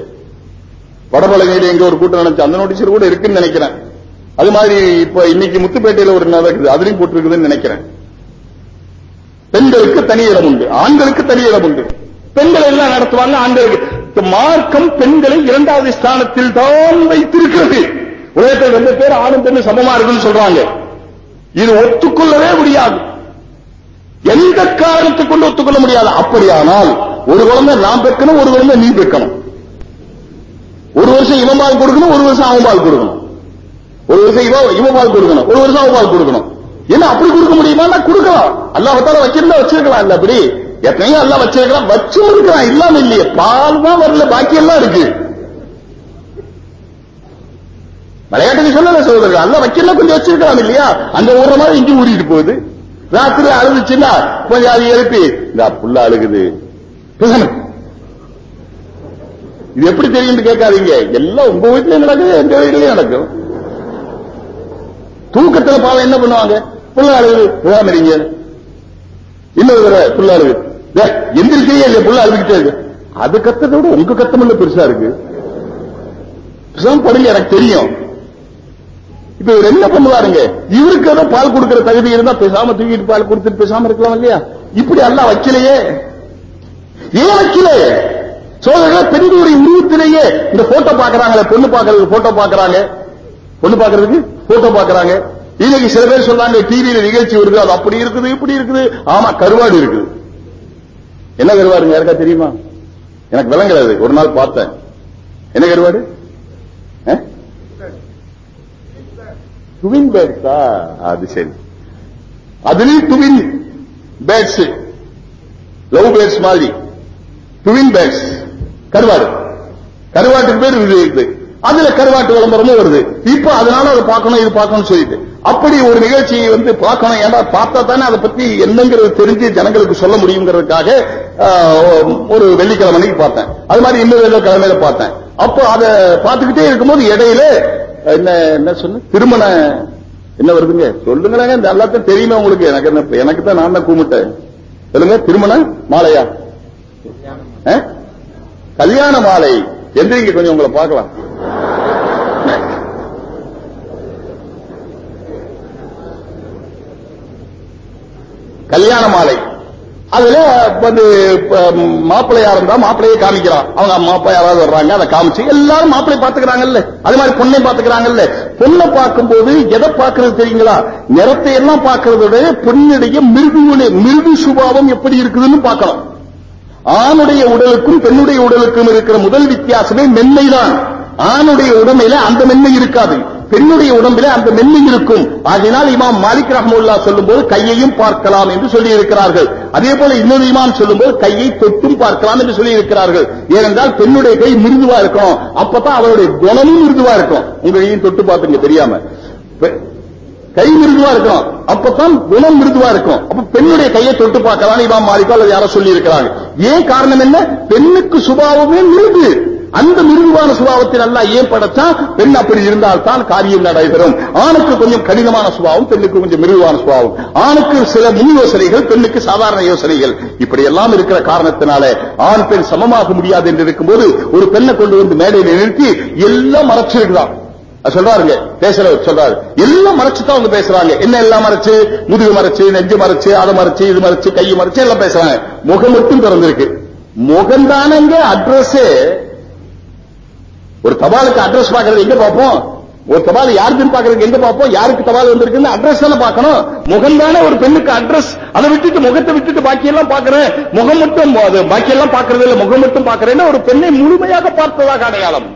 [SPEAKER 2] வடபழனியில எங்க ஒரு கூட்டம் நடந்துச்சு. அந்த நோட்டீஸ்ல கூட இருக்குன்னு நினைக்கிறேன். அது மாதிரி இப்ப இன்னைக்கு முத்துப்பேட்டையில ஒரு நடக்குது அதுலயும் போட்டிருக்குதுன்னு நினைக்கிறேன். பெண்களுக்கு தனி இடம் உண்டு. ஆண்களுக்கு தனி இடம் உண்டு. பெண்கள் எல்லாம் நடத்துவாங்க ஆண்களுக்கு. மார்க்கம் பெண்களை இரண்டாவது ஸ்தானத்தில் தான் வைத்திருக்கிறது. உலகத்தில் ரெண்டு பேர் ஆணும் பெண்ணும் சமமா இருக்குன்னு சொல்றாங்க. இது ஒத்துக்கொள்ளவே முடியாது. எந்த காரணத்தை கொண்டு ஒத்துக்கொள்ள முடியாது? அப்படியானால் ஒரு குழந்தை நான் பெக்கணும் ஒரு குழந்தை நீ பெக்கணும் ஒரு வருஷம் இவன் பால் கொடுக்கணும் ஒரு வருஷம் அவன் பால் கொடுக்கணும். ஒரு வருஷம் இவன் இவன் பால் கொடுக்கணும் ஒரு வருஷம் அவன் பால் கொடுக்கணும். என்ன அப்படி கொடுக்க முடியுமா? நான் கொடுக்கலாம். அல்லாஹால வச்சிருந்தா வச்சிருக்கலாம் இல்ல அப்படி? எத்தனையோ எல்லாம் வச்சிருக்கலாம். வச்சு இருக்கலாம் இல்லாம இல்லையே. பால் தான் வரல பாக்கி எல்லாம் இருக்கு. விளையாட்டுக்கு சொல்லல சகோதரர்கள் அல்ல வைக்கல கொஞ்சம் வச்சிருக்கலாம் இல்லையா? அந்த ஊற மாதிரி இங்க ஊறிட்டு போகுது. ராத்திரி அழுதுச்சுன்னா கொஞ்சம் அது எழுப்பி இந்த புள்ள அழுகுது. இது எப்படி தெரியும் கேட்காதீங்க. எல்லாம் உங்க வீட்டுல நடக்குது எந்த வீட்லயும் நடக்கும். தூக்கத்துல பாவம் என்ன பண்ணுவாங்க? புள்ள அழுகுது விழாமறீங்க. இன்னொரு தடவை புள்ள அழுகுது. டேய், எந்திரிக்கையே இல்லையா? புள்ள அழுதுகிட்டே இருக்கு. அது கத்தத விட உங்க கத்தம் பெருசா இருக்கு? படுங்க எனக்கு தெரியும். இப்ப இவர் என்ன பண்ணுவாருங்க? இவருக்கு ஏதோ பால் கொடுக்கிற தகுதி இருந்தா பேசாம தூக்கிட்டு பால் கொடுத்துட்டு பேசாம இருக்கலாம் இல்லையா? இப்படி எல்லாம் வைக்கலையே. ஏன் வைக்கல? சோதரர்கள் பெண்களுடைய உருவத்திலேயே இந்த போட்டோ பாக்குறாங்களே பொண்ணு பாக்குறதுக்கு போட்டோ பாக்குறாங்க பொண்ணு பாக்குறதுக்கு போட்டோ பாக்குறாங்க இன்னைக்கு சில பேர் சொல்றாங்க டிவியில நிகழ்ச்சி வருது அது அப்படி இருக்குது இப்படி இருக்குது. ஆமா கருவாடு இருக்குது. என்ன கருவாடுங்க யாருக்கா தெரியுமா? எனக்கு விளங்குறது ஒரு நாள் பார்த்தேன். என்ன கருவாடு? டுவின் பேட்ஸா அது சரி. அதுலயும் டுவின் பேட்ஸ். லவ் பேட்ஸ் மாதிரி. Twin birds. கருவாடு. கருவாட்டுக்கு பேர் இது அதுல கருவாட்டு விளம்பரமும் வருது. இப்ப அதனால அதை பார்க்கணும் இது பார்க்கணும் சொல்லிட்டு. அப்படி ஒரு நிகழ்ச்சியை வந்து பார்க்கணும். ஏன்னா பார்த்தா தானே அதை பத்தி என்னங்கிறது தெரிஞ்சு ஜனங்களுக்கு சொல்ல முடியுங்கிறதுக்காக ஆஹ், ஒரு வெள்ளிக்கிழமை பார்த்தேன். அது மாதிரி இன்னொரு கிழமையில பார்த்தேன். அப்போ அதை பார்த்துக்கிட்டே இருக்கும்போது இடையில என்ன என்ன சொன்ன? திருமண என்ன வருதுங்க? சொல்லுங்களேங்க இந்த எல்லாத்தையும் தெரியுமே உங்களுக்கு. எனக்கு என்ன எனக்கு தான் நான் தான் கூமிட்டேன். சொல்லுங்க திருமண மாலையா? கல்யாண மாலை. எந்திரிங்க கொஞ்சம் உங்களை பார்க்கலாம். கல்யாண மாலை. அதுல வந்து மாப்பிள்ளையா இருந்தா மாப்பிள்ளையே காமிக்கிறான் அவங்க மாப்பிள்ளை யாராவது வர்றாங்க அதை காமிச்சு எல்லாரும் மாப்பிள்ளை பாத்துக்கிறாங்கல்ல அது மாதிரி பொண்ணை பாத்துக்கிறாங்கல்ல பொண்ணை பார்க்கும்போது எதை பார்க்கறது தெரியுங்களா? நிறத்தை எல்லாம் பார்க்கறதோட பொண்ணுடைய மிருகு மிருகு சுபாவம் எப்படி இருக்குதுன்னு பாக்கலாம் ஆணுடைய உடலுக்கும் பெண்ணுடைய உடலுக்கும் இருக்கிற முதல் வித்தியாசமே மென்மைதான். ஆணுடைய உடமையில அந்த மென்மை இருக்காது. பெண்ணுடைய உடம்பில அந்த மென்மை இருக்கும். அதனால் இமாம் மாலிக் ரஹமுல்லா சொல்லும்போது கையையும் பார்க்கலாம் என்று சொல்லி இருக்கிறார்கள் அதே போல இன்னொரு இமாம் சொல்லும்போது கையை தொட்டும் பார்க்கலாம் என்று சொல்லி இருக்கிறார்கள் ஏனென்றால் பெண்ணுடைய கை மிருதுவா இருக்கும் அப்பதான் அவருடைய குணமும் மிருதுவா இருக்கும். உங்க கையும் தொட்டு பார்த்துங்க தெரியாம. கை மிருதுவா இருக்கணும். அப்பதான் குணம் மிருதுவா இருக்கும். அப்ப பெண்ணுடைய கையை தொட்டு பார்க்கலாம் இமாம் மாலிக்கோ அல்லது யாரோ சொல்லி இருக்கிறாங்க ஏன் காரணம் என்ன? பெண்ணுக்கு சுபாவமே மிருது. அந்த மிருதுவான சுபாவத்தில் அல்ல ஏன் படைச்சா? பெண் அப்படி இருந்தால் தான் காரியம் நடைபெறும். ஆணுக்கு கொஞ்சம் கடினமான சுபாவம் பெண்ணுக்கு கொஞ்சம் மிருதுவான சுபாவம். ஆணுக்கு சில முன் யோசனைகள் பெண்ணுக்கு சாதாரண யோசனைகள். இப்படி எல்லாம் இருக்கிற காரணத்தினால ஆண் பெண் சமமாக முடியாது என்று இருக்கும்போது ஒரு பெண்ணை கொண்டு வந்து மேடையில் நிறுத்தி எல்லாம் மறைச்சிருக்கிறான் சொல்றாருங்க பேசுற சொல்றாரு. எல்லாம் மறைச்சு தான் அவங்க பேசுறாங்க. என்ன எல்லாம் மறைச்சு? முதுகு மறைச்சு நெஞ்சு மறைச்சு அதை மறைச்சு இது மறைச்சு கை மறைச்சு எல்லாம் பேசுறாங்க. முகம் மட்டும் திறந்திருக்கு. முகம் தானங்க அட்ரஸ் ஒரு தபாலுக்கு அட்ரஸ் பாக்குறது எங்க பார்ப்போம்? ஒரு தபால் யாருக்குன்னு பாக்குறதுக்கு எங்க பார்ப்போம்? யாருக்கு தபால் வந்திருக்குன்னு அட்ரஸ் தானே பார்க்கணும். முகம் தானே ஒரு பெண்ணுக்கு அட்ரஸ் அதை விட்டுட்டு முகத்தை விட்டுட்டு பாக்கி எல்லாம் பாக்குறேன் முகம் மட்டும் பாக்கி எல்லாம் பாக்குறது இல்ல முகம் மட்டும் பாக்குறேன்னு ஒரு பெண்ணை முழுமையாக பார்த்ததாக அடையாளம்.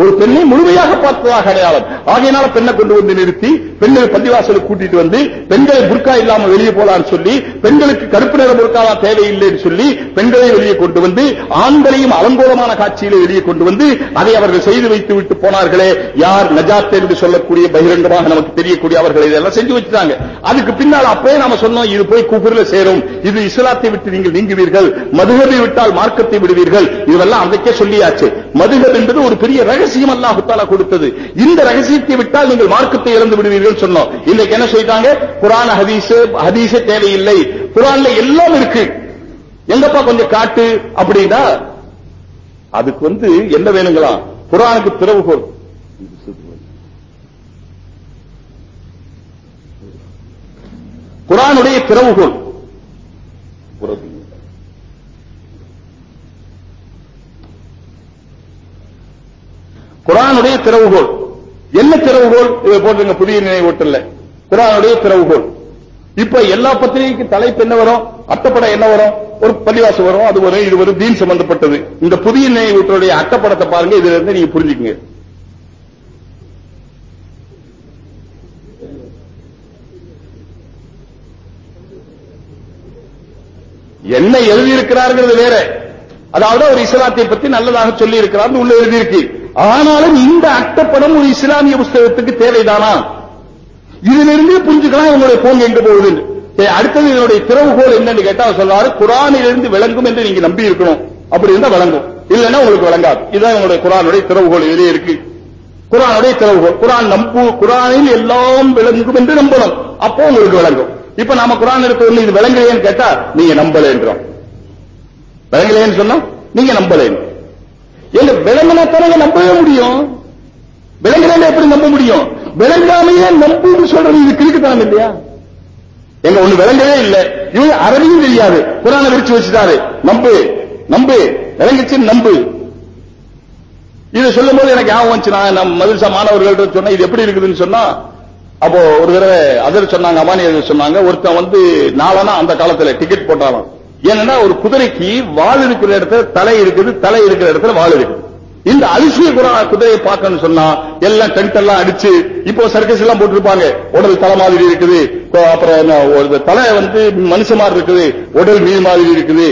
[SPEAKER 2] ஒரு பெண்ணை முழுமையாக பார்த்ததாக அடையாளம். ஆகையினால பெண்ணை கொண்டு வந்து நிறுத்தி பெண்களை பள்ளிவாசலுக்கு கூட்டிட்டு வந்து பெண்களை புர்கா இல்லாம வெளியே போலான்னு சொல்லி பெண்களுக்கு கருப்பு நிற புர்காவா தேவையில்லைன்னு சொல்லி பெண்களை வெளியே கொண்டு வந்து ஆண்களையும் அலங்கோலமான காட்சியில வெளியே கொண்டு வந்து அதை அவர்கள் செய்து வைத்து விட்டு போனார்களே யார் நஜாத் என்று சொல்லக்கூடிய பகிரங்கமாக நமக்கு தெரியக்கூடிய அவர்கள் இதெல்லாம் செஞ்சு வச்சுட்டாங்க. அதுக்கு பின்னால் அப்பவே நாம சொன்னோம் இது போய் குபுரில் சேரும் இது இஸ்லாத்தை விட்டு நீங்கள் நீங்குவீர்கள் மதுகபை விட்டால் மார்க்கத்தை விடுவீர்கள் இதெல்லாம் அதைக்கே சொல்லியாச்சு. மதுகப் என்பது ஒரு பெரிய ரகசியம் அல்லாஹுத்தாலா கொடுத்தது. இந்த ரகசியத்தை விட்டால் நீங்கள் மார்க்கத்தை இழந்து விடுவீர்கள் சொன்னோம். இன்னைக்கு என்ன சொல்லிட்டாங்க? குரான் ஹதீஸ் ஹதீஸ தேவையில்லை. குரான்ல எல்லாம் இருக்கு. எங்கப்பா கொஞ்சம் காட்டு அப்படின்னா அதுக்கு வந்து என்ன வேணுங்களா? குரானுக்கு திறவுகோல் குரானுடைய திறவுகோல் குரானுடைய திறவுகோல் என்ன திறவுகோல் இதை போட்டுங்க புதிய நினைவூட்டல குரானுடைய திறவுகோல் இப்ப எல்லா பத்திரிகைக்கும் தலைப்பு என்ன வரும்? அட்டப்படம் என்ன வரும்? ஒரு பள்ளிவாசம் வரும். அது வரும் இது வரும் தீன் சம்பந்தப்பட்டது. இந்த புதிய நினைவூட்டலுடைய அட்டப்படத்தை பாருங்க. இதுல இருந்து நீங்க புரிஞ்சுக்குங்க. என்ன எழுதியிருக்கிறார்கள் வேற? அதாவது ஒரு இஸ்லாத்தை பத்தி நல்லதாக சொல்லி இருக்கிறார் உள்ள எழுதியிருக்கு. ஆனாலும் இந்த அட்டப்படம் ஒரு இஸ்லாமிய புஸ்தகத்துக்கு தேவைதானா? இதிலிருந்து புரிஞ்சுக்கலாம் உங்களுடைய போன் எங்க போகுது அடுத்தது இதனுடைய திறவுகோல் என்னன்னு கேட்டா சொல்றாரு குரானிலிருந்து விளங்கும் என்று நீங்க நம்பி இருக்கணும் அப்படி இருந்தா விளங்கும். இல்லைன்னா உங்களுக்கு விளங்காது. இதுதான் உங்களுடைய குரானுடைய திறவுகோல் இதே இருக்கு. குரானுடைய திறவுகோல் குரான் நம்பு குரானில் எல்லாம் விளங்கும் என்று நம்பணும். அப்போ உங்களுக்கு விளங்கும். இப்ப நாம குரான் எடுத்து இது விளங்கலையேன்னு கேட்டா நீங்க நம்பலன்றோம் விளங்கலையேன்னு சொன்னா நீங்க நம்பலைன்னு என்று விளங்கின பிறகு நம்பவே முடியும். விளங்குறேன் எப்படி நம்ப முடியும்? விளங்காமையே நம்புன்னு சொல்றது இது கிறுக்குத்தனம் இல்லையா? எங்க ஒண்ணு விளங்கவே இல்ல. இவங்க அரபியும் தெரியாது. குரான விரிச்சு வச்சுட்டாரு. நம்பு நம்பு. விளங்கிச்சு நம்பு. இதை சொல்லும் போது எனக்கு ஞாபகம் வந்துச்சு. நான் நம்ம மதுரசா மாணவர்கள்ட்ட சொன்னா இது எப்படி இருக்குதுன்னு சொன்னா அப்போ ஒரு தடவை அதர் சொன்னாங்க அமானியர்கள் சொன்னாங்க ஒருத்தன் வந்து நாளனா அந்த காலத்துல டிக்கெட் போட்டாலும் ஏன்னா ஒரு குதிரைக்கு வால் இருக்கிற இடத்துல தலை இருக்குது தலை இருக்கிற இடத்துல வால் இருக்குது. இந்த அரிசிய குதிரையை பார்க்கணும் சொன்னா எல்லாம் டென்ட் எல்லாம் அடிச்சு இப்போ சர்க்கஸ் எல்லாம் போட்டிருப்பாங்க. உடல் தலை மாதிரி இருக்குது. அப்புறம் ஒரு தலை வந்து மனுஷ மாதிரி இருக்குது. உடல் மீன் மாதிரி இருக்குது.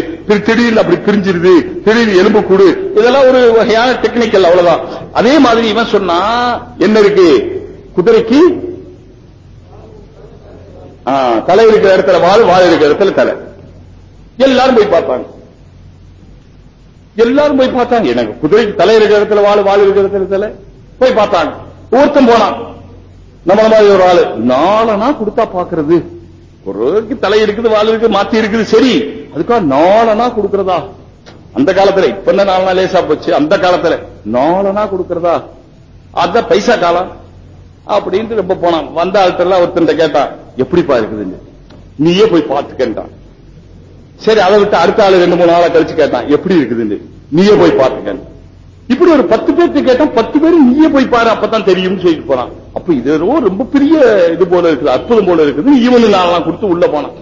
[SPEAKER 2] திடீர்னு அப்படி பிரிஞ்சிருது. திடீர்னு எலும்பு கூடு. இதெல்லாம் ஒரு வகையான டெக்னிக்கல் அவ்வளவுதான். அதே மாதிரி இவன் சொன்னா என்ன இருக்கு? குதிரைக்கு தலை இருக்கிற இடத்துல வாழ் வாழ் இருக்கிற இடத்துல தலை. எல்லாரும் போய் பார்த்தாங்க. எல்லாரும் போய் பார்த்தாங்க. எனக்கு குதிரைக்கு தலை இருக்கிற இடத்துல வாழ் வாழ் இருக்கிற இடத்துல போய் பார்த்தாங்க. ஒருத்தன் போனான். நம்மள மாதிரி ஒரு ஆளு. நாளனா கொடுத்தா பாக்குறது ஒரு தலை இருக்குது வாழ் இருக்குது மாத்தி இருக்குது சரி. அதுக்காக நாளனா கொடுக்கறதா? அந்த காலத்துல இப்ப என்ன நாலு நாள் லேசா போச்சு. அந்த காலத்துல நாளனா கொடுக்கறதா? அதான் பைசா காலம். அப்படின்ட்டு ரொம்ப போனான். வந்த ஆள்கிட்ட ஒருத்தன் கேட்டான் எப்படிப்பா இருக்குதுன்னு. நீயே போய் பார்த்துக்கிட்டான் சரி அதை விட்டு அடுத்த ஆளு ரெண்டு மூணு நாளா கழிச்சு கேட்டான் எப்படி இருக்குதுன்னு? நீயே போய் பாத்துக்க. இப்படி ஒரு பத்து பேர்த்து கேட்டான் பத்து பேரும் நீயே போய் பாரு அப்பதான் தெரியும்னு சொல்லிட்டு போறான். அப்ப இது ரொம்ப பெரிய இது போல இருக்குது அற்புதம் போல இருக்குது. இவனு நாளெல்லாம் கொடுத்து உள்ள போனான்.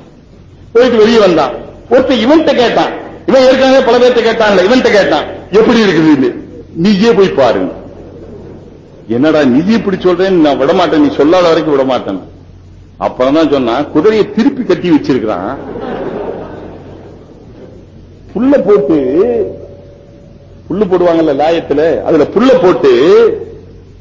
[SPEAKER 2] போயிட்டு வெளியே வந்தான். ஒருத்தன் இவன்கிட்ட கேட்டான். இவன் ஏற்கனவே பல பேர்த்த கேட்டான்ல இவன்கிட்ட கேட்டான் எப்படி இருக்குது நீயே போய் பாரு என்னடா நிதி இப்படி சொல்றேன்னு நான் விட மாட்டேன் நீ சொல்லாத வரைக்கும் விட மாட்டேன் அப்புறம் தான் சொன்னா குதிரையை திருப்பி கட்டி வச்சிருக்கிறான். புல்ல போட்டு புல்லு போடுவாங்கல்ல லாயத்துல அதுல புல்ல போட்டு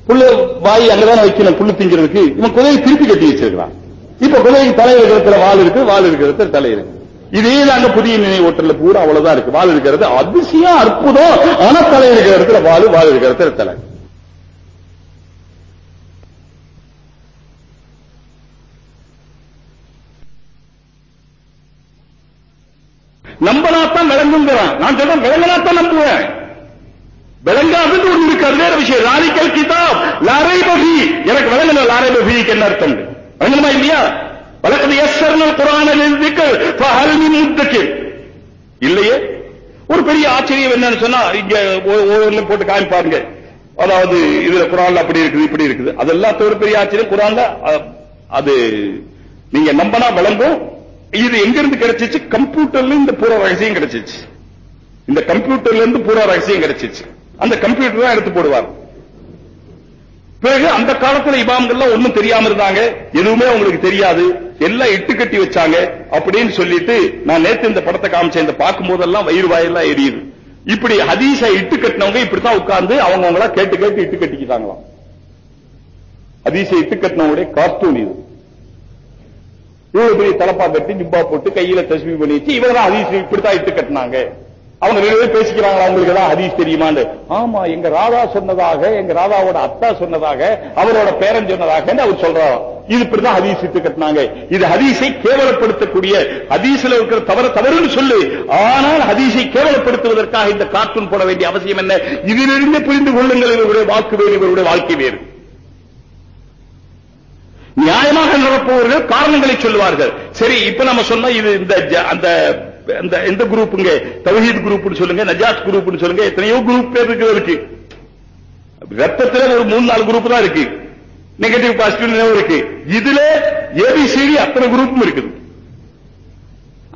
[SPEAKER 2] புல்ல வாய் அங்கதானே வைக்கணும் புல்லு திங்கிறதுக்கு. இவன் குதிரையை திருப்பி கட்டி வச்சிருக்கிறான். இப்ப குதிரைக்கு தலை இருக்கிறதுல வால் இருக்கு வால் இருக்கிறதுல தலை இருக்கு. இதே தாங்க புதிய நினைவு ஓட்டல்ல பூரா அவ்வளவுதான் இருக்கு. வால் இருக்கிறது அதிசயம் அற்புதம். ஆனா தலை இருக்கிற இடத்துல வால் வால் இருக்கிற இடத்துல தலை. நம்பனாத்தான் விளங்குங்கிறான். நான் சொல்றேன் விளங்கினாத்தான் நம்புவேன். விளங்காதது ஒரு இருக்காது வேற விஷயம். ராணிக்கல் கிதாப் லாரை பகி எனக்கு விளங்கல லாரை பகிக்கு என்ன அர்த்தம்? விளங்கணுமா இல்லையா? வழக்கது எஸ்ஸர்னல் குரானில் திக்கல் இல்லையே? ஒரு பெரிய ஆச்சரியம் என்னன்னு சொன்னா இங்க ஒவ்வொரு போட்டு காமிப்பாருங்க. அதாவது இதுல குரான்ல அப்படி இருக்குது இப்படி இருக்குது. அது எல்லாத்தோட பெரிய ஆச்சரியம். குரான்ல அது நீங்க நம்பனா விளங்கும். இது எங்க இருந்து கிடைச்சிச்சு? கம்ப்யூட்டர்ல இந்த பூரா ரகசியம் கிடைச்சிச்சு. இந்த கம்ப்யூட்டர்ல இருந்து பூரா ரகசியம் கிடைச்சிச்சு. அந்த கம்ப்யூட்டர் தான் எடுத்து போடுவார். பிறகு அந்த காலத்துல இமாம்கள்லாம் ஒண்ணும் தெரியாம இருந்தாங்க. எதுவுமே அவங்களுக்கு தெரியாது. எல்லாம் இட்டு கட்டி வச்சாங்க. அப்படின்னு சொல்லிட்டு நான் நேத்து இந்த படத்தை காமிச்சேன். இந்த பார்க்கும் போதெல்லாம் வயிறு வாயெல்லாம் எரியுது. இப்படி ஹதீஸை இட்டு கட்டினவங்க இப்படித்தான் உட்கார்ந்து அவங்கவங்களா கேட்டு கேட்டு இட்டு கட்டிக்கிட்டாங்களாம். ஹதீஸை இட்டு கட்டினவங்களுடைய கார்ட்டூன் இது. இவ்வளவு பெரிய தலப்பா கட்டி ஜிப்பா போட்டு கையில தஸ்மி பண்ணிட்டு வச்சு இவங்க தான் ஹதீஸ் இப்படித்தான் இட்டு கட்டினாங்க. அவங்க நிறைய பேசிக்கிறாங்களா அவங்களுக்கு எல்லாம் ஹதீஸ் தெரியுமான்னு? ஆமா எங்க ராதா சொன்னதாக எங்க ராதாவோட அத்தா சொன்னதாக அவரோட பேரன் சொன்னதாக அவர் சொல்றாரு இது இப்படிதான் ஹதீஸ் இட்டு கட்டினாங்க. இது ஹதீஸை கேவலப்படுத்தக்கூடிய ஹதீஸ்ல இருக்கிற தவறு தவறுன்னு சொல்லு. ஆனால் ஹதீஸை கேவலப்படுத்துவதற்காக இந்த கார்ட்டூன் போட வேண்டிய அவசியம் என்ன? இதிலிருந்து புரிந்து கொள்ளுங்கள் இவருடைய வாக்கு வேறு இவருடைய வாழ்க்கை வேறு. நியாயமாக நிரப்புவர்கள் காரணங்களை சொல்லுவார்கள். சரி இப்ப நம்ம சொன்ன இது இந்த அந்த அந்த எந்த குரூப்புங்க தவஹீத் குரூப்னு சொல்லுங்க நஜாத் குரூப்னு சொல்லுங்க எத்தனையோ குரூப் பேர் இருக்கு இருக்கு ரத்தத்துல ஒரு மூணு நாலு குரூப் தான் இருக்கு. நெகட்டிவ் பாசிட்டிவ் இருக்கு. இதுல ஏபிசிடி அத்தனை குரூப்பும் இருக்குது.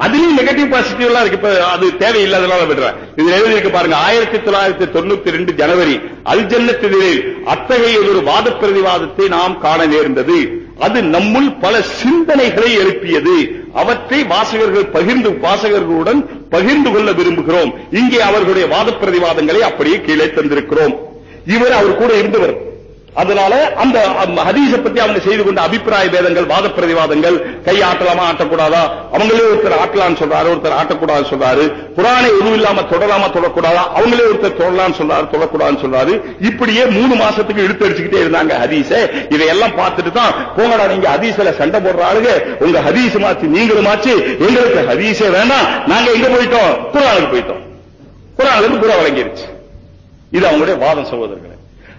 [SPEAKER 2] அதுலயும் நெகட்டிவ் பாசிட்டிவ் எல்லாம் இருக்கு. இப்ப அது தேவையில்லாதனால விடுறேன் இதுல எழுதி இருக்கு பாருங்க ஆயிரத்தி தொள்ளாயிரத்தி தொண்ணூத்தி ரெண்டு ஜனவரி அல்ஜன்னத்தினில் அத்தகைய ஒரு வாத பிரதிவாதத்தை நாம் காண நேர்ந்தது. அது நம்முள் பல சிந்தனைகளை எழுப்பியது. அவற்றை வாசகர்கள் பகிர்ந்து வாசகர்களுடன் பகிர்ந்து கொள்ள விரும்புகிறோம். இங்கே அவர்களுடைய வாத பிரதிவாதங்களை அப்படியே கீழே தந்திருக்கிறோம். இவர் அவர் கூட இருந்தவர். அதனால அந்த ஹதீச ஹதீஸ பத்தி அவங்க செய்து கொண்ட அபிப்பிராய பேதங்கள் வாத பிரதிவாதங்கள் கை ஆட்டலாமா ஆட்டக்கூடாதா? அவங்களே ஒருத்தர் ஆட்டலாம்னு சொல்றாரு ஒருத்தர் ஆட்டக்கூடாதுன்னு சொல்றாரு. குரானை எதுவும் இல்லாம தொடலாமா தொடக்கூடாதா? அவங்களே ஒருத்தர் தொடலாம்னு சொல்றாரு தொடக்கூடாதுன்னு சொல்றாரு. இப்படியே மூணு மாசத்துக்கு இழுத்து அடிச்சுக்கிட்டே இருந்தாங்க ஹதீஸ. இதையெல்லாம் பார்த்துட்டு தான் போங்கடா நீங்க ஹதீஸ்ல சண்டை போடுற ஆளுங்க. உங்க ஹதீஸ் மாச்சு நீங்களும் மாச்சு எங்களுக்கு ஹதீஸே வேணாம் நாங்க எங்க போயிட்டோம்? குரானுக்கு போயிட்டோம். குரானுக்கு குரா வழங்கிருச்சு. இது அவங்களுடைய வாதம் சகோதரர்களே.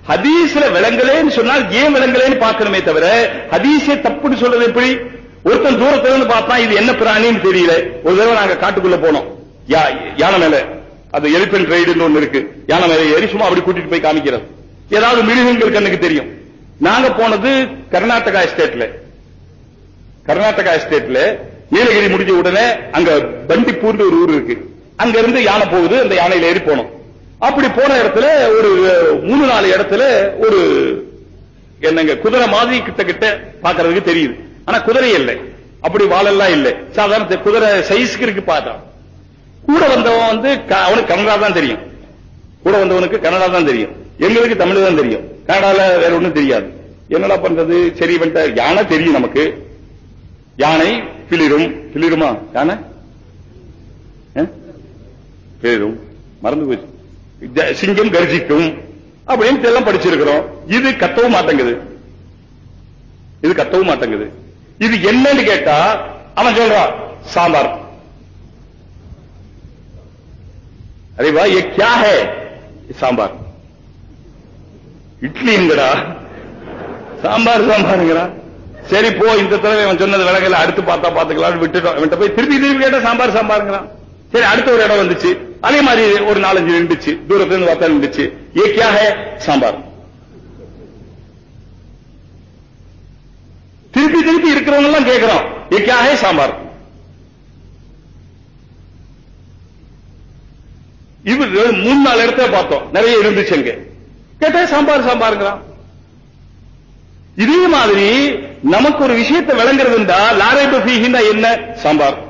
[SPEAKER 2] ஹதீஸ்ல விளங்கலேன்னு சொன்னால் ஏன் விளங்கலேன்னு பார்க்கணுமே தவிர ஹதீஸே தப்புன்னு சொல்றது எப்படி? ஒருத்தன் தூரத்துல இருந்து பார்த்தா இது என்ன பிராணின்னு தெரியல. ஒரு தடவை நாங்க காட்டுக்குள்ள போனோம். யா- யானை மேல. அது எலிபென்ட் ரைடுன்னு ஒண்ணு இருக்கு. யானை மேல ஏறி சும்மா அப்படி கூட்டிட்டு போய் காமிக்கிறது. ஏதாவது மிருகங்கள் கண்ணுக்கு தெரியும். நாங்க போனது கர்நாடகா ஸ்டேட்ல கர்நாடகா ஸ்டேட்ல நீலகிரி முடிஞ்ச உடனே அங்க பண்டிப்பூர்னு ஒரு ஊர் இருக்கு. அங்க இருந்து யானை போகுது அந்த யானையில ஏறி போனோம். அப்படி போன இடத்துல ஒரு மூணு நாலு இடத்துல ஒரு என்னங்க குதிரை மாதிரி கிட்ட கிட்ட பாக்குறதுக்கு தெரியுது. ஆனா குதிரை இல்லை. அப்படி வாழெல்லாம் இல்லை. சாதாரண குதிரை சைஸ்க்கு இருக்கு பார்த்தான் கூட வந்தவன் வந்து க- அவனுக்கு கனடா தான் தெரியும். கூட வந்தவனுக்கு கன்னடா தான் தெரியும். எங்களுக்கு தமிழ் தான் தெரியும். கனடால வேற ஒண்ணும் தெரியாது. என்னடா பண்றது? சரி பண்ணிட்ட யானை தெரியும் நமக்கு. யானை பிளிரும். பிளிருமா? யானை? பிளிரும். மறந்து போச்சு. சிங்கம் கர்ஜிக்கும் அப்படின்னு எல்லாம் படிச்சிருக்கிறோம் இது கத்தவும் மாட்டேங்குது இது கத்தவும் மாட்டேங்குது இது என்னன்னு கேட்டா அவன் சொல்றான் சாம்பார் अरे भाई ये क्या है ये सांबार இட்லி எங்கடா சாம்பார் சாம்பாருங்கடா சரி போ இந்த தடவை அவன் சொன்னது விலகல அடுத்து பார்த்தா பாத்துக்கலாம் விட்டுட்டோம் இவன்ட்ட போய் திருப்பி திருப்பி கேட்டா சாம்பார் சாம்பாருங்கிறான் சரி அடுத்த ஒரு இடம் வந்துச்சு அதே மாதிரி ஒரு நாலஞ்சு இருந்துச்சு தூரத்துல இருந்து பார்த்தா இருந்துச்சு ஏக்கியாக சாம்பார். திருப்பி திருப்பி இருக்கிறவங்க எல்லாம் கேட்கிறோம் ஏக்கியாக சாம்பார். இவரு மூணு நாலு இடத்த பார்த்தோம் நிறைய இருந்துச்சு அங்க. கேட்டா சாம்பார் சாம்பாருங்கிறான். இதே மாதிரி நமக்கு ஒரு விஷயத்தை விளங்குறதுண்டா லாரேப ஃபீஹின்னா என்ன? சாம்பார்.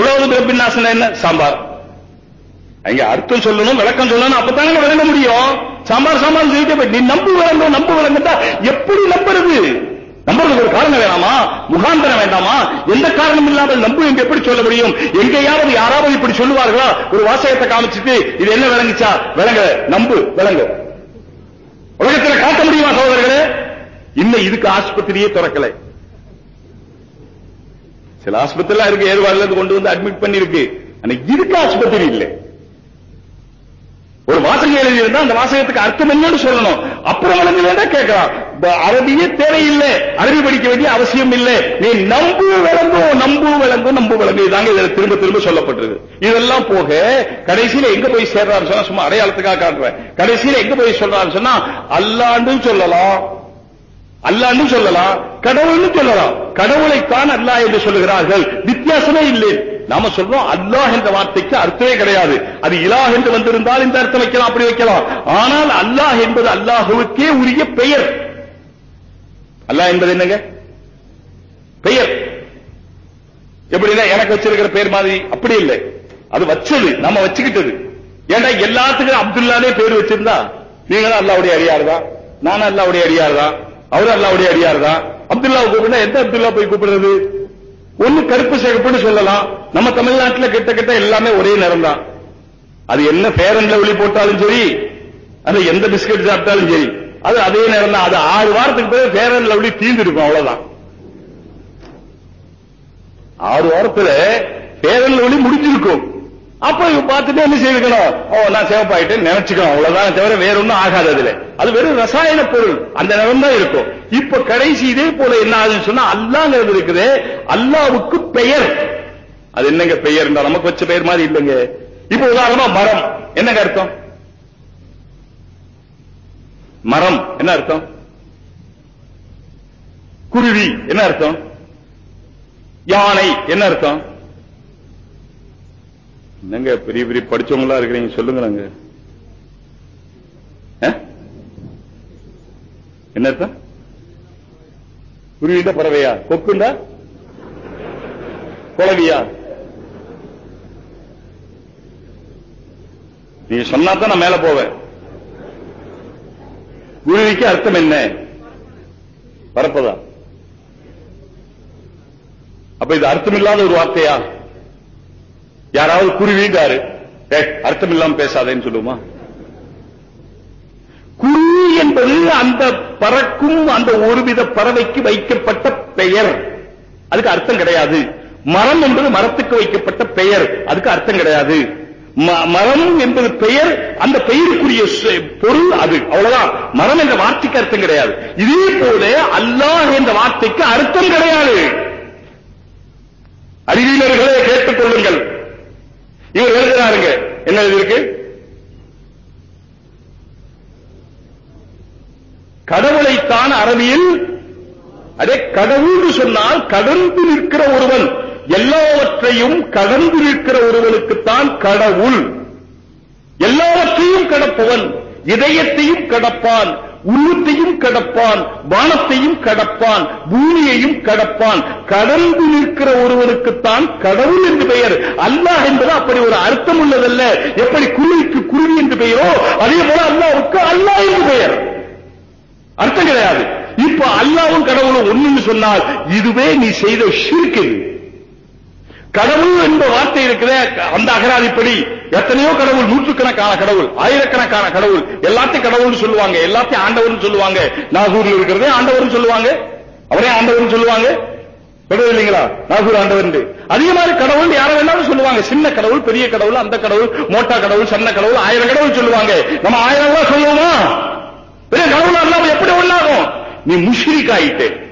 [SPEAKER 2] உலகம் பிரபின்னாசன என்ன? சாம்பார். அங்க அர்த்தம் சொல்லணும் விளக்கம் சொல்லணும் அப்பதானே விளங்க முடியும். சாம்பார் சாம்பார் சொல்லிட்டு நீ நம்பு விளங்கும் நம்பு விளங்குட்டா எப்படி நம்புறது? நம்புறதுக்கு ஒரு காரணம் வேணாமா? முகாந்தரம் வேண்டாமா? எந்த காரணம் இல்லாமல் நம்பு என்று எப்படி சொல்ல முடியும்? எங்கேயாவது யாராவது இப்படி சொல்லுவார்களா? ஒரு வாசகத்தை காமிச்சிட்டு இது என்ன விளங்குச்சா? விளங்க நம்பு விளங்க. உலகத்தில் காட்ட முடியுமா சகோதரர்களே? இன்னும் இதுக்கு ஆஸ்பத்திரியே திறக்கலை. சில ஆஸ்பத்திரிலாம் இருக்கு ஏற்பாடுல இருந்து கொண்டு வந்து அட்மிட் பண்ணிருக்கு. ஆனா இதுக்கு ஆஸ்பத்திரி இல்லை. ஒரு வாசகம் எழுதியிருந்தா அந்த வாசகத்துக்கு அர்த்தம் என்னன்னு சொல்லணும். அப்புறம் வழங்க வேண்டாம் கேட்கலாம். அரபியே தேவையில்லை. அரபி படிக்க வேண்டிய அவசியம் இல்லை. நீ நம்பு விளங்கும் நம்பு விளங்கும் நம்பு விளங்கும் இதாங்க இதுல திரும்ப திரும்ப சொல்லப்பட்டிருக்கு. இதெல்லாம் போக கடைசியில எங்க போய் சேர்றாரு சொன்னா சும்மா அடையாளத்துக்காக காட்டுறேன். கடைசியில எங்க போய் சொல்றாரு சொன்னா அல்லாண்டு சொல்லலாம். அல்லான்னு சொல்லலாம் கடவுள்னு சொல்லலாம். கடவுளைத்தான் அல்லாஹ் என்று சொல்லுகிறார்கள். வித்தியாசமே இல்லை. நாம சொல்றோம் அல்லாஹ் என்ற வார்த்தைக்கு அர்த்தமே கிடையாது. அது இலாஹ் என்று வந்திருந்தால் இந்த அர்த்தம் வைக்கலாம் அப்படி வைக்கலாம். ஆனால் அல்லாஹ் என்பது அல்லாஹுவுக்கே உரிய பெயர். அல்லாஹ் என்பது என்னங்க? பெயர். எப்படின்னா எனக்கு வச்சிருக்கிற பேர் மாதிரி. அப்படி இல்லை. அது வச்சது நம்ம வச்சுக்கிட்டது. ஏன்னா எல்லாத்துக்கும் அப்துல்லாலே பேர் வச்சிருந்தா? நீங்களும் அல்லாவுடைய அடியார் தான். நானும் அல்லாவுடைய அடியார் தான். அவரும் அல்லாவுடைய அடியார் தான். அப்துல்லாவை கூப்பிட்டா எந்த அப்துல்லா போய் கூப்பிடுறது? ஒண்ணு கருப்பு சிகப்புன்னு சொல்லலாம். நம்ம தமிழ்நாட்டுல கிட்ட கிட்ட எல்லாமே ஒரே நிறம் தான். அது என்ன ஃபேர் அண்ட் போட்டாலும் சரி அது எந்த பிஸ்கட் சாப்பிட்டாலும் சரி அது அதே நேரம் தான். அது ஆறு வாரத்துக்கு பிறகு பேரன் லவ்லி தீர்ந்து இருக்கும் அவ்வளவுதான். ஆறு வாரத்துல பேரன் லவ்லி முடிஞ்சிருக்கும். அப்ப பார்த்துட்டு என்ன செய்திருக்கணும் ஓ நான் சேவப்பாயிட்டு நினைச்சுக்கணும். அவ்வளவுதான் தவிர வேற ஒண்ணும் ஆகாது அதுல. அது வெறும் ரசாயன பொருள். அந்த நிறம் தான் இருக்கும். இப்ப கடைசி இதே போல என்ன ஆகுதுன்னு சொன்னா அல்லாங்கிறது இருக்குது. அல்லாவுக்கு பெயர். அது என்னங்க பெயர் நமக்கு வச்ச பெயர் மாதிரி இல்லைங்க. இப்ப உதாரணமா மரம். என்னங்க அர்த்தம்? மரம். என்ன அர்த்தம்? குருவி. என்ன அர்த்தம்? யானை. என்ன அர்த்தம்? என்னங்க பெரிய பெரிய படிச்சவங்களா இருக்கிறீங்க சொல்லுங்களேங்க. அஹ்? என்ன அர்த்தம்? குருவிண்டா பறவையா? கொக்குண்டா குழவியா? நீங்க சொன்னா தான் நான் மேல போவேன். குருவிக்கு அர்த்தம் என்ன? பறப்பதா? அப்ப இது அர்த்தம் இல்லாத ஒரு வார்த்தையா? யாராவது குருவிங்காரு. அர்த்தம் இல்லாம பேசாதேன்னு சொல்லுமா குரு என்பது அந்த பறக்கும் அந்த ஒருவித பறவைக்கு வைக்கப்பட்ட பெயர். அதுக்கு அர்த்தம் கிடையாது. மரம் என்பது மரத்துக்கு வைக்கப்பட்ட பெயர். அதுக்கு அர்த்தம் கிடையாது. ம- மரம் என்பது பெயர் அந்த பெயருக்குரிய பொருள் அது. அவ்வளவுதான். மரம் என்ற வார்த்தைக்கு அர்த்தம் கிடையாது. இதே போல அல்லாஹ் என்ற வார்த்தைக்கு அர்த்தம் கிடையாது. அறிவியலர்களே கேட்டுக் கொள்ளுங்கள். இவர் எழுதுறாருங்க. என்ன எழுதியிருக்கு? கடவுளைத்தான் அரபியில் அதே கடவுள் சொன்னால் கடந்து நிற்கிற ஒருவன். எல்லாவற்றையும் கடந்து நிற்கிற ஒருவனுக்குத்தான் கடவுள். எல்லாவற்றையும் கடப்பவன். இதயத்தையும் கடப்பான். உள்ளத்தையும் கடப்பான் வானத்தையும் கடப்பான் பூமியையும் கடப்பான். கடந்து நிற்கிற ஒருவனுக்குத்தான் கடவுள் என்று பெயர். அல்லாஹ் என்பது அப்படி ஒரு அர்த்தம் உள்ளதல்ல. எப்படி குருவிக்கு குருவி என்று பெயரோ அதே போல அல்லாவுக்கு அல்லாஹ் என்று பெயர். அர்த்தம் கிடையாது. இப்ப அல்லாவும் கடவுளும் ஒண்ணுன்னு சொன்னால் இதுவே நீ செய்த ஷிர்க் கடவுள் என்ற வார்த்தை இருக்குதே அந்த அகராதிப்படி எத்தனையோ கடவுள் நூற்றுக்கணக்கான கடவுள் ஆயிரக்கணக்கான கடவுள் எல்லாத்தையும் கடவுள்னு சொல்லுவாங்க எல்லாத்தையும் ஆண்டவர்னு சொல்லுவாங்க. நாகூர்ல இருக்கிறதே ஆண்டவர்னு சொல்லுவாங்க. அவரே ஆண்டவர்னு சொல்லுவாங்க. சொல்றது இல்லைங்களா? நாகூர் ஆண்டவர் அதே மாதிரி கடவுள் யார வேணாலும் சொல்லுவாங்க. சின்ன கடவுள் பெரிய கடவுள் அந்த கடவுள் மோட்டா கடவுள் சின்ன கடவுள் ஆயிரம் கடவுள் சொல்லுவாங்க. நம்ம ஆயிரம் எல்லாம் சொல்லுவோமா? பெரிய கடவுளா இல்லாம எப்படி ஒண்ணாகும்? நீ முஷ்ரிக் ஆயிட்டே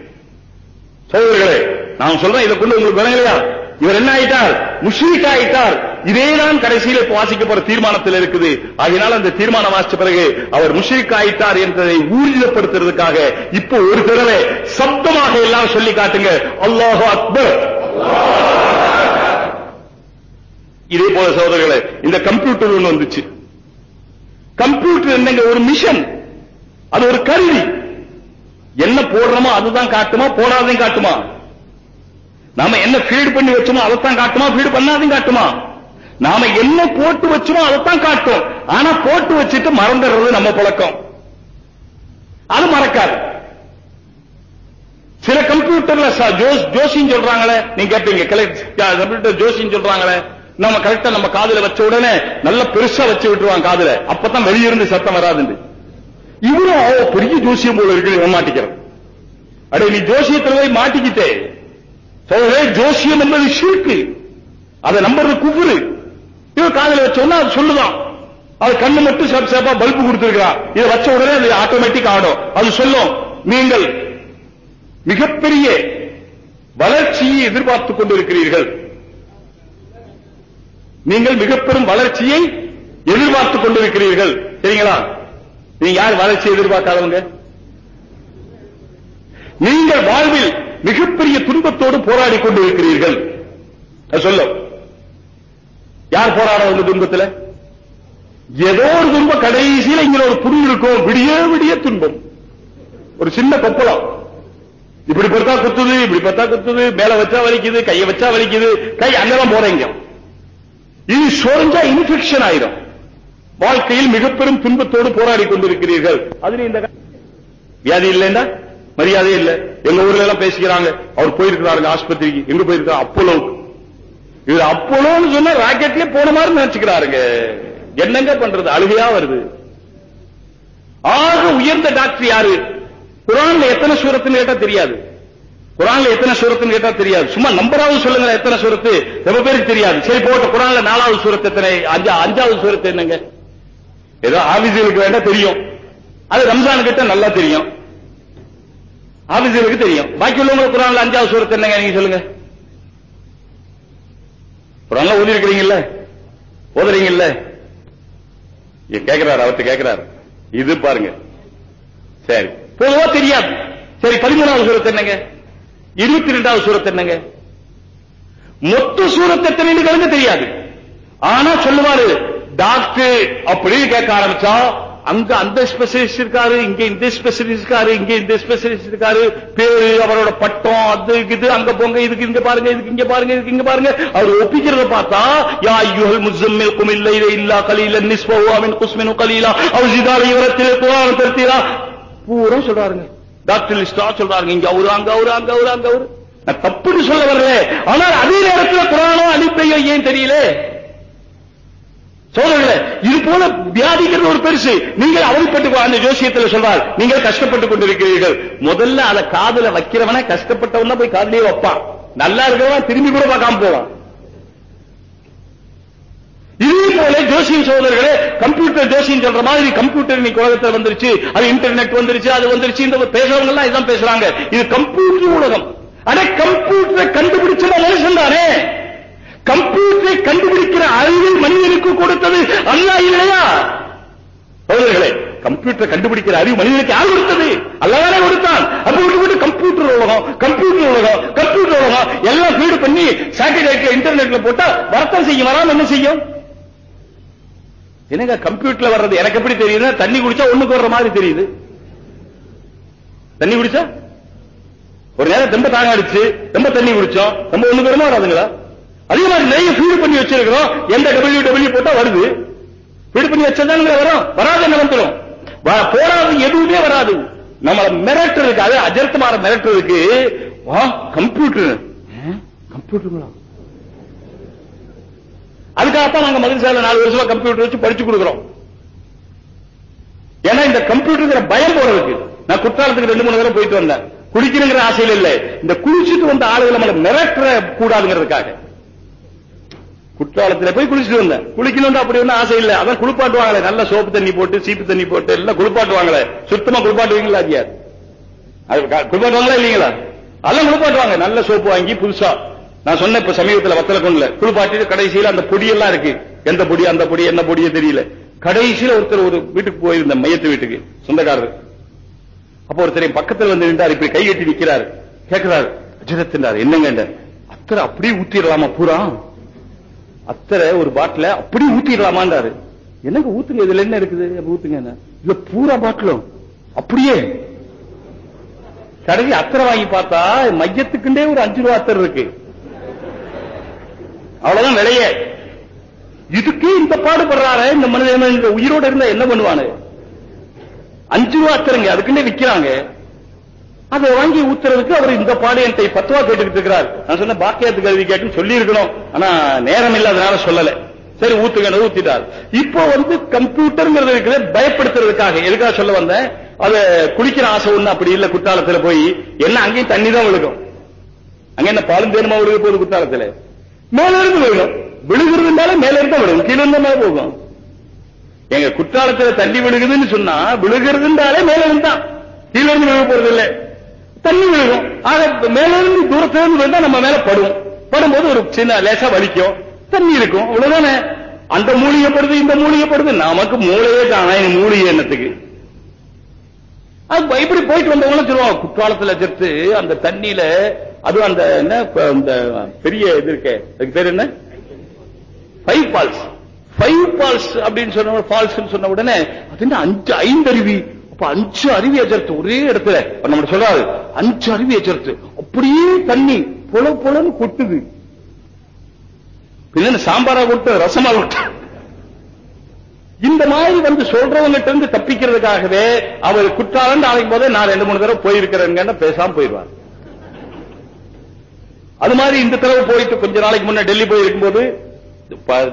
[SPEAKER 2] சோதர்களே நான் சொல்றேன் இதை கொண்டு உங்களுக்கு விளங்கலையா இவர் என்ன ஆயிட்டார்? முஷ்ரீக் ஆயிட்டார். இதே தான் கடைசியில் வாசிக்க போற தீர்மானத்தில் இருக்குது. அதனால் அந்த தீர்மானம் வாசிச்ச பிறகு அவர் முஷ்ரீக் ஆயிட்டார் என்பதை ஊர்ஜிதப்படுத்துறதுக்காக இப்போ ஒரு தடவை சப்தமாக எல்லாம் சொல்லி காட்டுங்க. அல்லாஹ் அக்பர். இதே போல சோதரர்களே இந்த கம்ப்யூட்டர் ஒண்ணு வந்துச்சு. கம்ப்யூட்டர் என்னங்க? ஒரு மிஷன். அது ஒரு கருவி. என்ன போடுறோமோ அதுதான் காட்டுமா? போடாதையும் காட்டுமா? நாம என்ன ஃபீட் பண்ணி வச்சோமோ அதைத்தான் காட்டுமா? ஃபீட் பண்ணாதையும் காட்டுமா? நாம என்ன போட்டு வச்சோமோ அதைத்தான் காட்டும். ஆனா போட்டு வச்சுட்டு மறந்துடுறது நம்ம பழக்கம். அது மறக்காது. சில கம்ப்யூட்டர்ல ஜோசின்னு சொல்றாங்களே. நீங்க கேட்பீங்க கம்ப்யூட்டர் ஜோசின்னு சொல்றாங்களே. நம்ம கரெக்டா நம்ம காதுல வச்ச உடனே நல்ல பெருசா வச்சு விட்டுருவாங்க காதுல. அப்பதான் வெளியிருந்து சத்தம் வராதுன்னு. இவரும் ஓ, பெரிய ஜோசியம் போல இருக்கு மாட்டிக்கிறோம் அடே நீ ஜோசியத்துல போய் மாட்டிக்கிட்டே. ஜோசியம் என்பது ஷிர்க்கு அதை நம்புறது குஃபுரு இவன் காதல வச்சோம்னா அது சொல்லுதான். அது கண்ணு மட்டும் சேப் சேப்பா பல்பு கொடுத்திருக்கிறான் இதை வச்ச உடனே அது ஆட்டோமேட்டிக் ஆடும் அது சொல்லும். நீங்கள் மிகப்பெரிய வளர்ச்சியை எதிர்பார்த்துக் கொண்டிருக்கிறீர்கள். நீங்கள் மிக பெரும் வளர்ச்சியை எதிர்பார்த்துக் கொண்டிருக்கிறீர்கள். சரிங்களா? நீங்க யார் வளர்ச்சி எதிர்பார்க்காதவங்க? நீங்கள் வாழ்வில் மிகப்பெரிய துன்பத்தோடு போராடி கொண்டிருக்கிறீர்கள். அது சொல்லும் யார் போராடுறது துன்பத்துல? ஏதோ ஒரு துன்பம் கடைசியில இங்க ஒரு புண்ணு இருக்கும். விடிய விடிய துன்பம். ஒரு சின்ன கொப்பளம். இப்படி பார்த்தா குத்துது இப்படி பார்த்தா குத்துது. மேல வச்சா வலிக்குது கையை வச்சா வலிக்குது. கை அங்கதான் போறீங்க இது சொரிஞ்சா இன்ஃபெக்ஷன் ஆயிரும். வாழ்க்கையில் மிக பெரும் துன்பத்தோடு போராடி கொண்டிருக்கிறீர்கள். அதுல இந்த வியாதி இல்லைன்னா? மரியாதையே இல்ல. எங்க ஊர்ல எல்லாம் பேசிக்கிறாங்க. அவர் போயிருக்கிறாருங்க ஆஸ்பத்திரிக்கு. எங்க போயிருக்காரு அப்போலோவுக்கு இவர் அப்போலோன்னு சொன்னா ராக்கெட்லயே போன மாதிரி நினைச்சுக்கிறாருங்க. என்னங்க பண்றது? அழுகையா வருது. ஆக உயர்ந்த டாக்டர் யாரு? குரான்ல எத்தனை சூரத்துன்னு கேட்டா தெரியாது. குரான்ல எத்தனை சூரத்துன்னு கேட்டா தெரியாது. சும்மா நம்பராவது சொல்லுங்க எத்தனை சூரத்து? ரொம்ப பேருக்கு தெரியாது. சரி போட்ட குரான்ல நாலாவது சூரத்து எத்தனை? அஞ்சா அஞ்சாவது சூரத்து என்னங்க? ஏதோ ஆபீஸ்களுக்கு வேண்டாம் தெரியும். அது ரம்ஜான் கிட்ட நல்லா தெரியும். ஆபீஸ்களுக்கு தெரியும். பாக்கி உள்ளவங்க குரான்ல அஞ்சாவது சூரத்து என்னங்க நீங்க சொல்லுங்க? குரான்ல ஓதி இருக்கிறீங்கல்ல ஓதுறீங்கல்ல? இங்க கேக்குறாரு அவர்கிட்ட கேக்குறாரு. இது பாருங்க. சரி. பொதுவா தெரியாது. சரி பதிமூணாவது சூரத்து என்னங்க? இருபத்தி ரெண்டாவது சூரத்து என்னங்க? மொத்த சூரத்தை எத்தனைன்னு கலந்து தெரியாது. ஆனா சொல்லுவாரு டாக்டர் அப்படின்னு கேட்க ஆரம்பிச்சா அங்க அந்த ஸ்பெஷலிஸ்ட் இருக்காரு இங்க இந்த ஸ்பெஷலிஸ்ட் இருக்காரு இங்க இந்த ஸ்பெஷலிஸ்ட் இருக்காரு. பேரு அவரோட பட்டம் அது இது அங்க போங்க இதுக்கு இங்க பாருங்க இதுக்கு இங்க பாருங்க இதுக்கு இங்க பாருங்க. அவர் ஒப்பிக்கிறத பார்த்தா யா ஐயுஹல் முஸம்மில் கும் இல்ல இல்லா கலீலன் நிஸ்ஃபஹு அமின் குஸ்மினு கலீலா. அவ் ஜிதாரி இவரத்தில் குர்ஆன் தர்த்தீரா பூரா சொல்றாருங்க. டாக்டர் லிஸ்டா சொல்றாருங்க. இங்க அவரு அங்க அவரு அங்க அவரு அங்க அவரு. நான் தப்புன்னு சொல்ல வரல. ஆனால் அதே நேரத்தில் குரானோ அனுப்பையோ ஏன் தெரியல? சோழர்களே இது போல வியாதிங்கிறது ஒரு பெருசு. நீங்கள் அவதிப்பட்டு அந்த ஜோசியத்தில் சொல்றார் நீங்கள் கஷ்டப்பட்டு கொண்டிருக்கிறீர்கள். முதல்ல அதை காதுல வைக்கிறவன கஷ்டப்பட்டவன் போய் காதுலயே வைப்பான். நல்லா இருக்கிறவன் திரும்பி கூட பார்க்காம போவான். இதே போல ஜோசியம் சோதர்களே கம்ப்யூட்டர் ஜோசியம் சொல்ற மாதிரி கம்ப்யூட்டர் இன்னைக்கு உலகத்தில் வந்துருச்சு அது இன்டர்நெட் வந்துருச்சு அது வந்துருச்சு இந்த பேசுறவங்க எல்லாம் இதுதான் பேசுறாங்க. இது கம்ப்யூட்டர் உலகம். ஆனா கம்ப்யூட்டரை கண்டுபிடிச்ச மனுஷன் தானே? கம்ப்யூட்டரை கண்டுபிடிக்கிற அறிவை மனிதனுக்கு கொடுத்தது அல்லா இல்லையா? சோதரர்களே கம்ப்யூட்டர் கண்டுபிடிக்கிற அறிவு மனிதனுக்கு யார் கொடுத்தது? அல்லாதானே கொடுத்தான். அப்ப விட்டு கம்ப்யூட்டர் உலகம் கம்ப்யூட்டர் உலகம் கம்ப்யூட்டர் உலகம் எல்லாம் ஃபீடு பண்ணி சேட்டலைட்ல இன்டர்நெட்ல போட்டா வர்த்தம் செய்யும். வராம என்ன செய்யும்? என்னங்க கம்ப்யூட்டர்ல வர்றது? எனக்கு எப்படி தெரியுது தண்ணி குடிச்சா ஒண்ணுக்கு வர்ற மாதிரி தெரியுது. தண்ணி குடிச்சா? ஒரு நேரம் ரொம்ப தாங்க அடிச்சு ரொம்ப தண்ணி குடிச்சோம். ரொம்ப ஒண்ணுக்கு வரமா வராதுங்களா அதே மாதிரி நிறைய ஃபீடு பண்ணி வச்சிருக்கிறோம். எந்த டபிள்யூ டபிள்யூ போட்டா வருது. ஃபீடு பண்ணி வச்சதானுங்க வரும். வராது என்ன வந்துடும் எதுவுமே வராது. நம்மள மிரட்டுறதுக்கு அது அஜர்த்தமான மிரட்டுறதுக்கு வா கம்ப்யூட்டர் கம்ப்யூட்டருங்களா அதுக்காகத்தான் நாங்க மகிழ்ச்சியால நாலு வருஷமா கம்ப்யூட்டர் வச்சு படிச்சு கொடுக்குறோம். ஏன்னா இந்த கம்ப்யூட்டருங்கிற பயம் போறதுக்கு நான் குற்றாலத்துக்கு ரெண்டு மூணு தடவை போயிட்டு வந்தேன். குளிக்கணுங்கிற ஆசையில இல்ல. இந்த குளிச்சுட்டு வந்த ஆளுகளை நம்மள மிரட்டுற கூடாதுங்கிறதுக்காக. குற்றாலத்துல போய் குளிச்சுட்டு வந்தேன். குளிக்கணும்னு அப்படி ஒன்றும் ஆசை இல்ல. அதான் குளிப்பாட்டுவாங்களே. நல்ல சோப்பு தண்ணி போட்டு சீப்பு தண்ணி போட்டு எல்லாம் குளிப்பாட்டுவாங்களே. சுத்தமா குளிப்பாட்டுவீங்களா அதிகார் அது குளிப்பாட்டு குளிப்பாட்டுவாங்களா இல்லீங்களா? அதெல்லாம் குளிப்பாட்டுவாங்க. நல்ல சோப்பு வாங்கி புதுசா. நான் சொன்ன இப்ப சமீபத்துல வத்தல கொண்டுல குளிப்பாட்டிட்டு கடைசியில அந்த பொடியெல்லாம் இருக்கு. எந்த பொடி அந்த பொடி என்ன பொடியே தெரியல. கடைசியில ஒருத்தர் ஒரு வீட்டுக்கு போயிருந்த மையத்து வீட்டுக்கு சொந்தக்காரர். அப்ப ஒருத்தர் பக்கத்தில் பக்கத்துல வந்து நின்றார். இப்படி கை கட்டி நிக்கிறாரு. கேட்கிறாரு அஜிதத்தினார் என்னங்க அத்தரை அப்படியே ஊத்திடலாமா பூரா? அத்தரை ஒரு பாட்டில அப்படியே ஊத்திடலாமான்றாரு. என்னங்க ஊத்துங்க இதுல என்ன இருக்குது? ஊத்துங்க என்ன? இல்ல பூரா பாட்டிலும். அப்படியே. கடைசி அத்தரை வாங்கி பார்த்தா மையத்துக்குண்டே ஒரு அஞ்சு ரூபா அத்தர் இருக்கு. அவ்வளவுதான் விலைய. இதுக்கு இந்த பாடுபடுறாரு இந்த மனிதன் உயிரோட இருந்தா என்ன பண்ணுவானு? அஞ்சு ரூபா அத்தருங்க அதுக்குன்னே விக்கிறாங்க. அதை வாங்கி ஊத்துறதுக்கு அவர் இந்த பாடு பத்துவா கேட்டுக்கிட்டு இருக்கிறார். நான் சொன்ன பாக்கியத்துக்கு கல்வி கேட்டுன்னு சொல்லி இருக்கணும் ஆனா நேரம் இல்லாதனால சொல்லல. சரி ஊத்துங்க ஊத்திட்டார். இப்போ வந்து கம்ப்யூட்டர்ங்கிறது இருக்குது பயப்படுத்துறதுக்காக எதுக்காக சொல்ல வந்தேன்? அது குளிக்கிற ஆசை ஒண்ணு அப்படி இல்ல குற்றாலத்துல போய். என்ன அங்கேயும் தண்ணி தான் விழுகும். அங்க என்ன பாலும் தேனுமா விழுக போகுது குற்றாலத்துல? மேல இருந்து விழுகும். விழுகிறதுனால மேல இருந்தா விழுகும். கீழே இருந்தா மேல போகும். எங்க குற்றாலத்துல தண்ணி விழுகுதுன்னு சொன்னா விழுகிறதுனாலே மேல இருந்தான் கீழே இருந்து விழுக போறது இல்லை தண்ணி விழுகும். ஆக மேலிருந்து தூரத்திலிருந்து வந்தா நம்ம மேல படும். படும்போது ஒரு சின்ன லேசா வலிக்கும். தண்ணி இருக்கும். அவ்வளவுதானே? அந்த மூலிகைப்படுது இந்த மூலிகைப்படுது. நமக்கு மூளையே காணா மூலிகை என்னத்துக்கு? அது இப்படி போயிட்டு வந்தவங்களும் சொல்லுவாங்க குற்றாலத்துல செத்து அந்த தண்ணியில அது அந்த என்ன அந்த பெரிய இது இருக்கு அதுக்கு பேர் என்ன? ஃபைவ் ஃபால்ஸ் ஃபைவ் ஃபால்ஸ் அப்படின்னு சொன்ன ஃபால்ஸ் சொன்ன உடனே அது என்ன அஞ்சு ஐந்தருவி அப்ப அஞ்சு அருவி எச்சரித்து ஒரே இடத்துல நம்ம சொல்றாரு அஞ்சு அருவி எச்சரித்து அப்படியே தண்ணி பொல பொலன்னு கொட்டுது. பின்ன சாம்பாரா கொட்டு ரசமா கொட்டு. இந்த மாதிரி வந்து சொல்றவங்கிட்ட இருந்து தப்பிக்கிறதுக்காகவே அவர் குற்றாலம் ஆகும் போதே நான் ரெண்டு மூணு தடவை போயிருக்கிறேன்னு பேசாம போயிடுவார். அது மாதிரி இந்த தடவை போயிட்டு கொஞ்ச நாளைக்கு முன்ன டெல்லி போய் இருக்கும்போது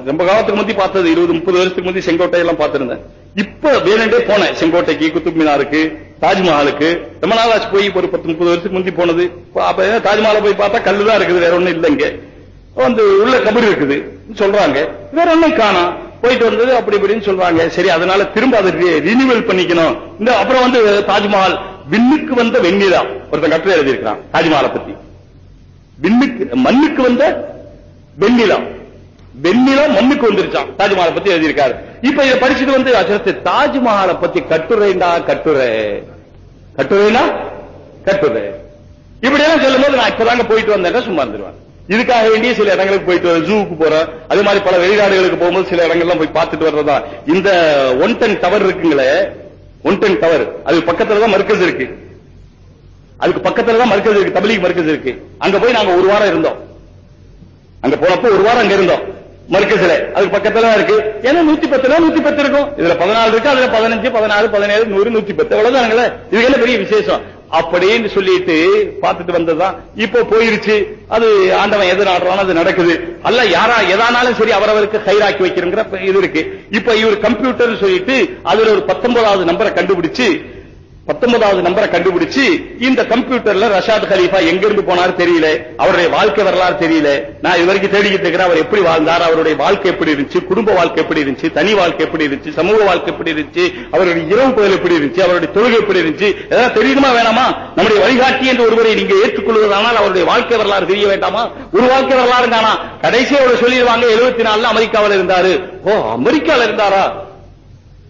[SPEAKER 2] ரொம்ப காலத்துக்கு முந்தி பார்த்தது இருபது முப்பது வருஷத்துக்கு முந்தி செங்கோட்டை எல்லாம் பார்த்திருந்தேன். இப்ப வேணுண்டே போனேன். செங்கோட்டைக்கு குத்துப் மினாருக்கு தாஜ்மஹாலுக்கு. ரொம்ப நாள் ஆச்சு போய் ஒரு பத்து முப்பது வருஷத்துக்கு முந்தி போனது. அப்ப தாஜ்மஹால போய் பார்த்தா கல்லு தான் இருக்குது வேற ஒண்ணும் இல்லைங்க வந்து உள்ள கபடி இருக்குது சொல்றாங்க. வேற ஒண்ணும் காணும் போயிட்டு வந்தது அப்படி இப்படின்னு சொல்றாங்க. சரி அதனால திரும்ப அதை ரினியூவல் பண்ணிக்கணும். இந்த அப்புறம் வந்து தாஜ்மஹால் விண்ணுக்கு வந்த வெண்ணிலா ஒருத்தன் கட்டுரை எழுதியிருக்கிறான் தாஜ்மஹாலை பத்தி. விண்ணுக்கு மண்ணுக்கு வந்த வெண்ணிலா வெண்ணிலா மண்ணுக்கு வந்துருச்சான் தாஜ்மஹாலை பத்தி எழுதியிருக்காரு. இப்ப இதை படிச்சுட்டு வந்து அச்சரத்து தாஜ்மஹாலை பத்தி கட்டுரைண்டா கட்டுரை. கட்டுரைனா? கட்டுரை. இப்படி எல்லாம் சொல்லும் போது நான் இப்பதாங்க போயிட்டு வந்தேன் சும்மா இருந்துருவேன். இதுக்காக வேண்டிய சில இடங்களுக்கு போயிட்டு வரேன் ஜூவுக்கு போறேன். அதே மாதிரி பல வெளிநாடுகளுக்கு போகும்போது சில இடங்கள்லாம் போய் பார்த்துட்டு வர்றதா. இந்த ஒன் டென் டவர் இருக்குங்களே ஒன் டென் டவர் அது பக்கத்துல தான் மர்க்கஸ் இருக்கு. அதுக்கு பக்கத்துல தான் மர்க்கஸ் இருக்கு தபிலீக் மர்க்கஸ் இருக்கு. அங்க போய் நாங்க ஒரு வாரம் இருந்தோம். அங்க போனப்போ ஒரு வாரம் அங்க இருந்தோம். மறுக்கத்துல அதுக்கு பக்கத்துல இருக்கு. ஏன்னா நூத்தி பத்துல நூத்தி பத்து இருக்கும். இதுல பதினாலு இருக்கு அதுல பதினஞ்சு பதினாறு பதினேழு நூறு நூத்தி பத்து அவ்வளவுதானுங்களே. இது என்ன பெரிய விசேஷம்? அப்படின்னு சொல்லிட்டு பார்த்துட்டு வந்ததுதான். இப்போ போயிருச்சு. அது ஆண்டவன் எது நாடுறானோ அது நடக்குது. அல்ல யாரா எதானாலும் சரி அவரவருக்கு ஹைராக்கி வைக்கிறங்கிற இது இருக்கு. இப்ப இவர் கம்ப்யூட்டர் சொல்லிட்டு அதுல ஒரு பத்தொன்பதாவது நம்பரை கண்டுபிடிச்சு பத்தொன்பதாவது நம்பரை கண்டுபிடிச்சு இந்த கம்ப்யூட்டர்ல ரஷாத் ஹலீஃபா எங்க இருந்து போனாரு தெரியல. அவருடைய வாழ்க்கை வரலாறு தெரியல. நான் இது வரைக்கும் தேடிக்கிட்டு இருக்கிறேன். அவர் எப்படி வாழ்ந்தார்? அவருடைய வாழ்க்கை எப்படி இருந்துச்சு? குடும்ப வாழ்க்கை எப்படி இருந்துச்சு? தனி வாழ்க்கை எப்படி இருந்துச்சு? சமூக வாழ்க்கை எப்படி இருந்துச்சு? அவருடைய இரவு பகல் எப்படி இருந்துச்சு? அவருடைய தொழுகை எப்படி இருந்துச்சு? ஏதாவது தெரியுமா வேணாமா? நம்முடைய வழிகாட்டி என்று ஒருவரை நீங்க ஏற்றுக்கொள்வதானால் அவருடைய வாழ்க்கை வரலாறு தெரிய வேண்டாமா? ஒரு வாழ்க்கை வரலாறு தானா? கடைசியா அவர் சொல்லிடுவாங்க எழுபத்தி நாலுல அமெரிக்காவில் இருந்தாரு. ஓ அமெரிக்காவில் இருந்தாரா?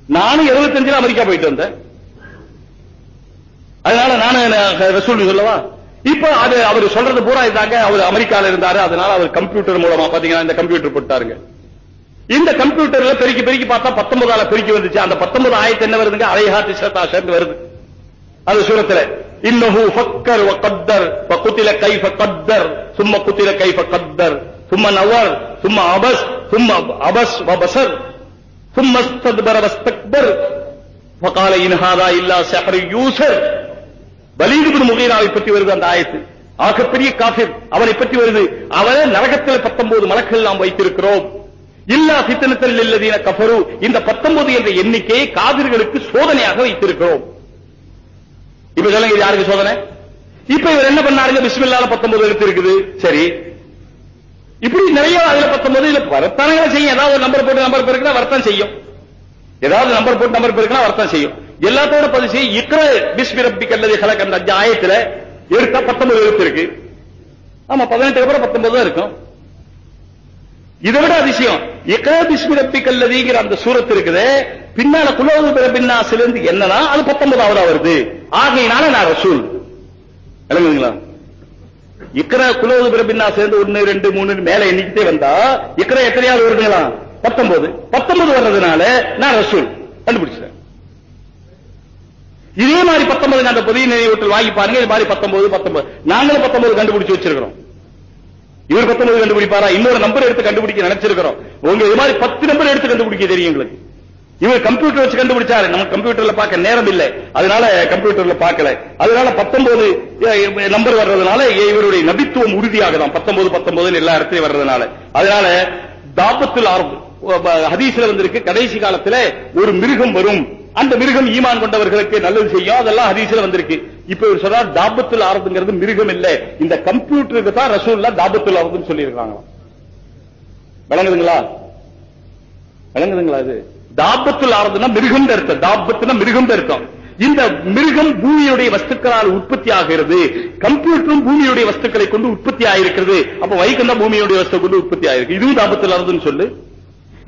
[SPEAKER 2] நானும் எழுபத்தஞ்சுல அமெரிக்கா போயிட்டு வந்தேன். அதனால நானும் ரசூல் சொல்லவா இப்ப அது அவர் சொல்றது பூரா இதாங்க அவர் அமெரிக்கால இருந்தாரு அதனால அவர் கம்ப்யூட்டர் மூலமா பாத்தீங்கன்னா இந்த கம்ப்யூட்டர் போட்டாருங்க இந்த கம்ப்யூட்டர்ல பெருக்கி பெருக்கி பார்த்தா பத்தொன்பதால பெருக்கி வந்துச்சு அந்த பத்தொன்பது ஆயிரத்தி என்ன வருதுங்க அலைஹா திசத்தாஷன் வருது அது சூரத்துல இன்னஹு ஃபக்கர் வ கத்தர் வ குத்தில கைஃப கத்தர் சும்ம குத்தில கைஃப கத்தர் சும்ம நவர் சும்ம அபஸ் சும்ம அபஸ் வ பசர் சும்ம استدبر واستكبر فقال ان هذا الا سحر يوسر வலீது முகீராவை பற்றி வருது அந்த ஆயத்து. ஆகப்பெரிய காபிர் அவனை பற்றி வருது. அவனை நரகத்தில் பத்தொன்பது மலக்கள் நாம் வைத்திருக்கிறோம். இல்லா சித்தனத்தில் இல்லதீன கஃபரு. இந்த பத்தொன்பது என்ற எண்ணிக்கையை காவிர்களுக்கு சோதனையாக வைத்திருக்கிறோம். இப்ப சொல்லுங்க இது யாருக்கு சோதனை? இப்ப இவர் என்ன பண்ணாருங்க? பிஸ்மில்லால பத்தொன்பது எழுத்து இருக்குது சரி. இப்படி நிறைய அதுல பத்தொன்பது இல்ல வரத்தானங்களை செய்யும். ஏதாவது ஒரு நம்பர் போட்டு நம்பர் பெருக்கினா வரத்தான் செய்யும். ஏதாவது நம்பர் போட்டு நம்பர் பெருக்கினா வரத்தான் செய்யும். எல்லாத்தோட பதிவு செய்ய இக்ர பிஸ்மி கலக்க அந்த அஞ்சு ஆயத்துல எடுத்தா பத்தொன்பது எழுத்து இருக்கு. ஆமா பதினெட்டு அப்புறம் பத்தொன்பது தான் இருக்கும். இதை விட அதிசயம். இக்ர பிஸ்மி கல்லதிங்கிற அந்த சூரத்து இருக்குது பின்னால குலோது பிறப்பின்னாசிலிருந்து என்னன்னா அது பத்தொன்பதாவதா வருது. ஆகையினால நான் ரசூல். விளங்குதுங்களா? இக்கர குலோது பிறப்பின்னா சேர்ந்து ஒன்னு ரெண்டு மூணு மேல எண்ணிக்கிட்டே வந்தா இக்கர எத்தனையாவது வருதுங்களா? பத்தொன்பது. பத்தொன்பது வர்றதுனால நான் ரசூல். கண்டுபிடிச்சேன் இதே மாதிரி பத்தொன்பது அந்த புதிய நினைவூட்டல் வாங்கி பாருங்க இது மாதிரி பத்தொன்பது பத்தொன்பது. நாங்களும் பத்தொன்பது கண்டுபிடிச்சு வச்சிருக்கிறோம். இவர் பத்தொன்பது கண்டுபிடிப்பாரா? இன்னொரு நம்பர் எடுத்து கண்டுபிடிக்க நினைச்சிருக்கிறோம். உங்க இது மாதிரி பத்து நம்பர் எடுத்து கண்டுபிடிக்க தெரியும் எங்களுக்கு. இவர் கம்ப்யூட்டர் வச்சு கண்டுபிடிச்சாரு. நம்ம கம்ப்யூட்டர்ல பார்க்க நேரம் இல்லை. அதனால கம்ப்யூட்டர்ல பார்க்கல. அதனால பத்தொன்பது நம்பர் வர்றதுனால இவருடைய நபித்துவம் உறுதியாக தான் பத்தொன்பது பத்தொன்பது எல்லா இடத்துலயும் வர்றதுனால. அதனால தாபத்தில் ஹதீஸ்ல வந்திருக்கு. கடைசி காலத்துல ஒரு மிருகம் வரும். அந்த மிருகம் ஈமான் கொண்டவர்களுக்கு நல்லது செய்யும். அதெல்லாம் ஹதீஸ்ல வந்திருக்கு. இப்ப இவர் சொல்றார் தாபத்தில் ஆரதுங்கிறது மிருகம் இல்ல. இந்த கம்ப்யூட்டருக்கு தான் ரசூல்லா தாபத்தில் ஆரதுன்னு சொல்லி விளங்குதுங்களா? விளங்குதுங்களா இது? தாபத்தில் ஆறதுன்னா மிருகம் அர்த்தம். தாபத்துனா மிருகம் அர்த்தம். இந்த மிருகம் பூமியுடைய வஸ்துக்களால் உற்பத்தி ஆகிறது. கம்ப்யூட்டரும் பூமியுடைய வஸ்துக்களை கொண்டு உற்பத்தி ஆயிருக்கிறது. அப்ப வைக்கம் தான் பூமியுடைய வஸ்து கொண்டு உற்பத்தி ஆயிருக்கு. இதுவும் தாபத்தில் ஆறுதுன்னு சொல்லு.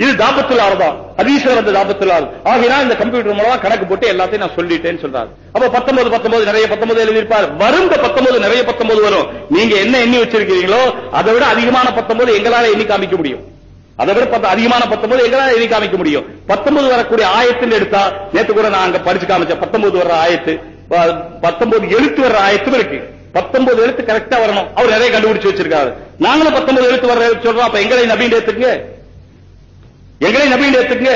[SPEAKER 2] இது தாபத்தில் ஆறுதா அதீஸ்வரர் அந்த தாபத்தில் ஆறு ஆகினால் இந்த கம்ப்யூட்டர் மூலமா கணக்கு போட்டு எல்லாத்தையும் நான் சொல்லிட்டேன்னு சொல்றாரு. அப்ப பத்தொன்பது பத்தொன்பது நிறைய பத்தொன்பது எழுதியிருப்பார். வரும் பத்தொன்பது நிறைய பத்தொன்பது வரும். நீங்க என்ன எண்ணி வச்சிருக்கிறீங்களோ அதை விட அதிகமான பத்தொன்பது எங்களால எண்ணி காமிக்க முடியும். அதை விட பத்து அதிகமான பத்தொன்பது எங்களால் எழுதி காமிக்க முடியும். பத்தொன்பது வரக்கூடிய ஆயத்துன்னு எடுத்தா நேத்து கூட நான் அங்க படிச்சு காமிச்சேன். பத்தொன்பது வர்ற ஆயத்து பத்தொன்பது எழுத்து வர்ற ஆயத்தும் இருக்கு. பத்தொன்பது எழுத்து கரெக்டா வரணும். அவர் நிறைய கண்டுபிடிச்சு வச்சிருக்காரு. நாங்களும் பத்தொன்பது எழுத்து வர்ற சொல்றோம். அப்ப எங்களை நபின்னு எடுத்துங்க எங்களை நபீன் எடுத்துங்க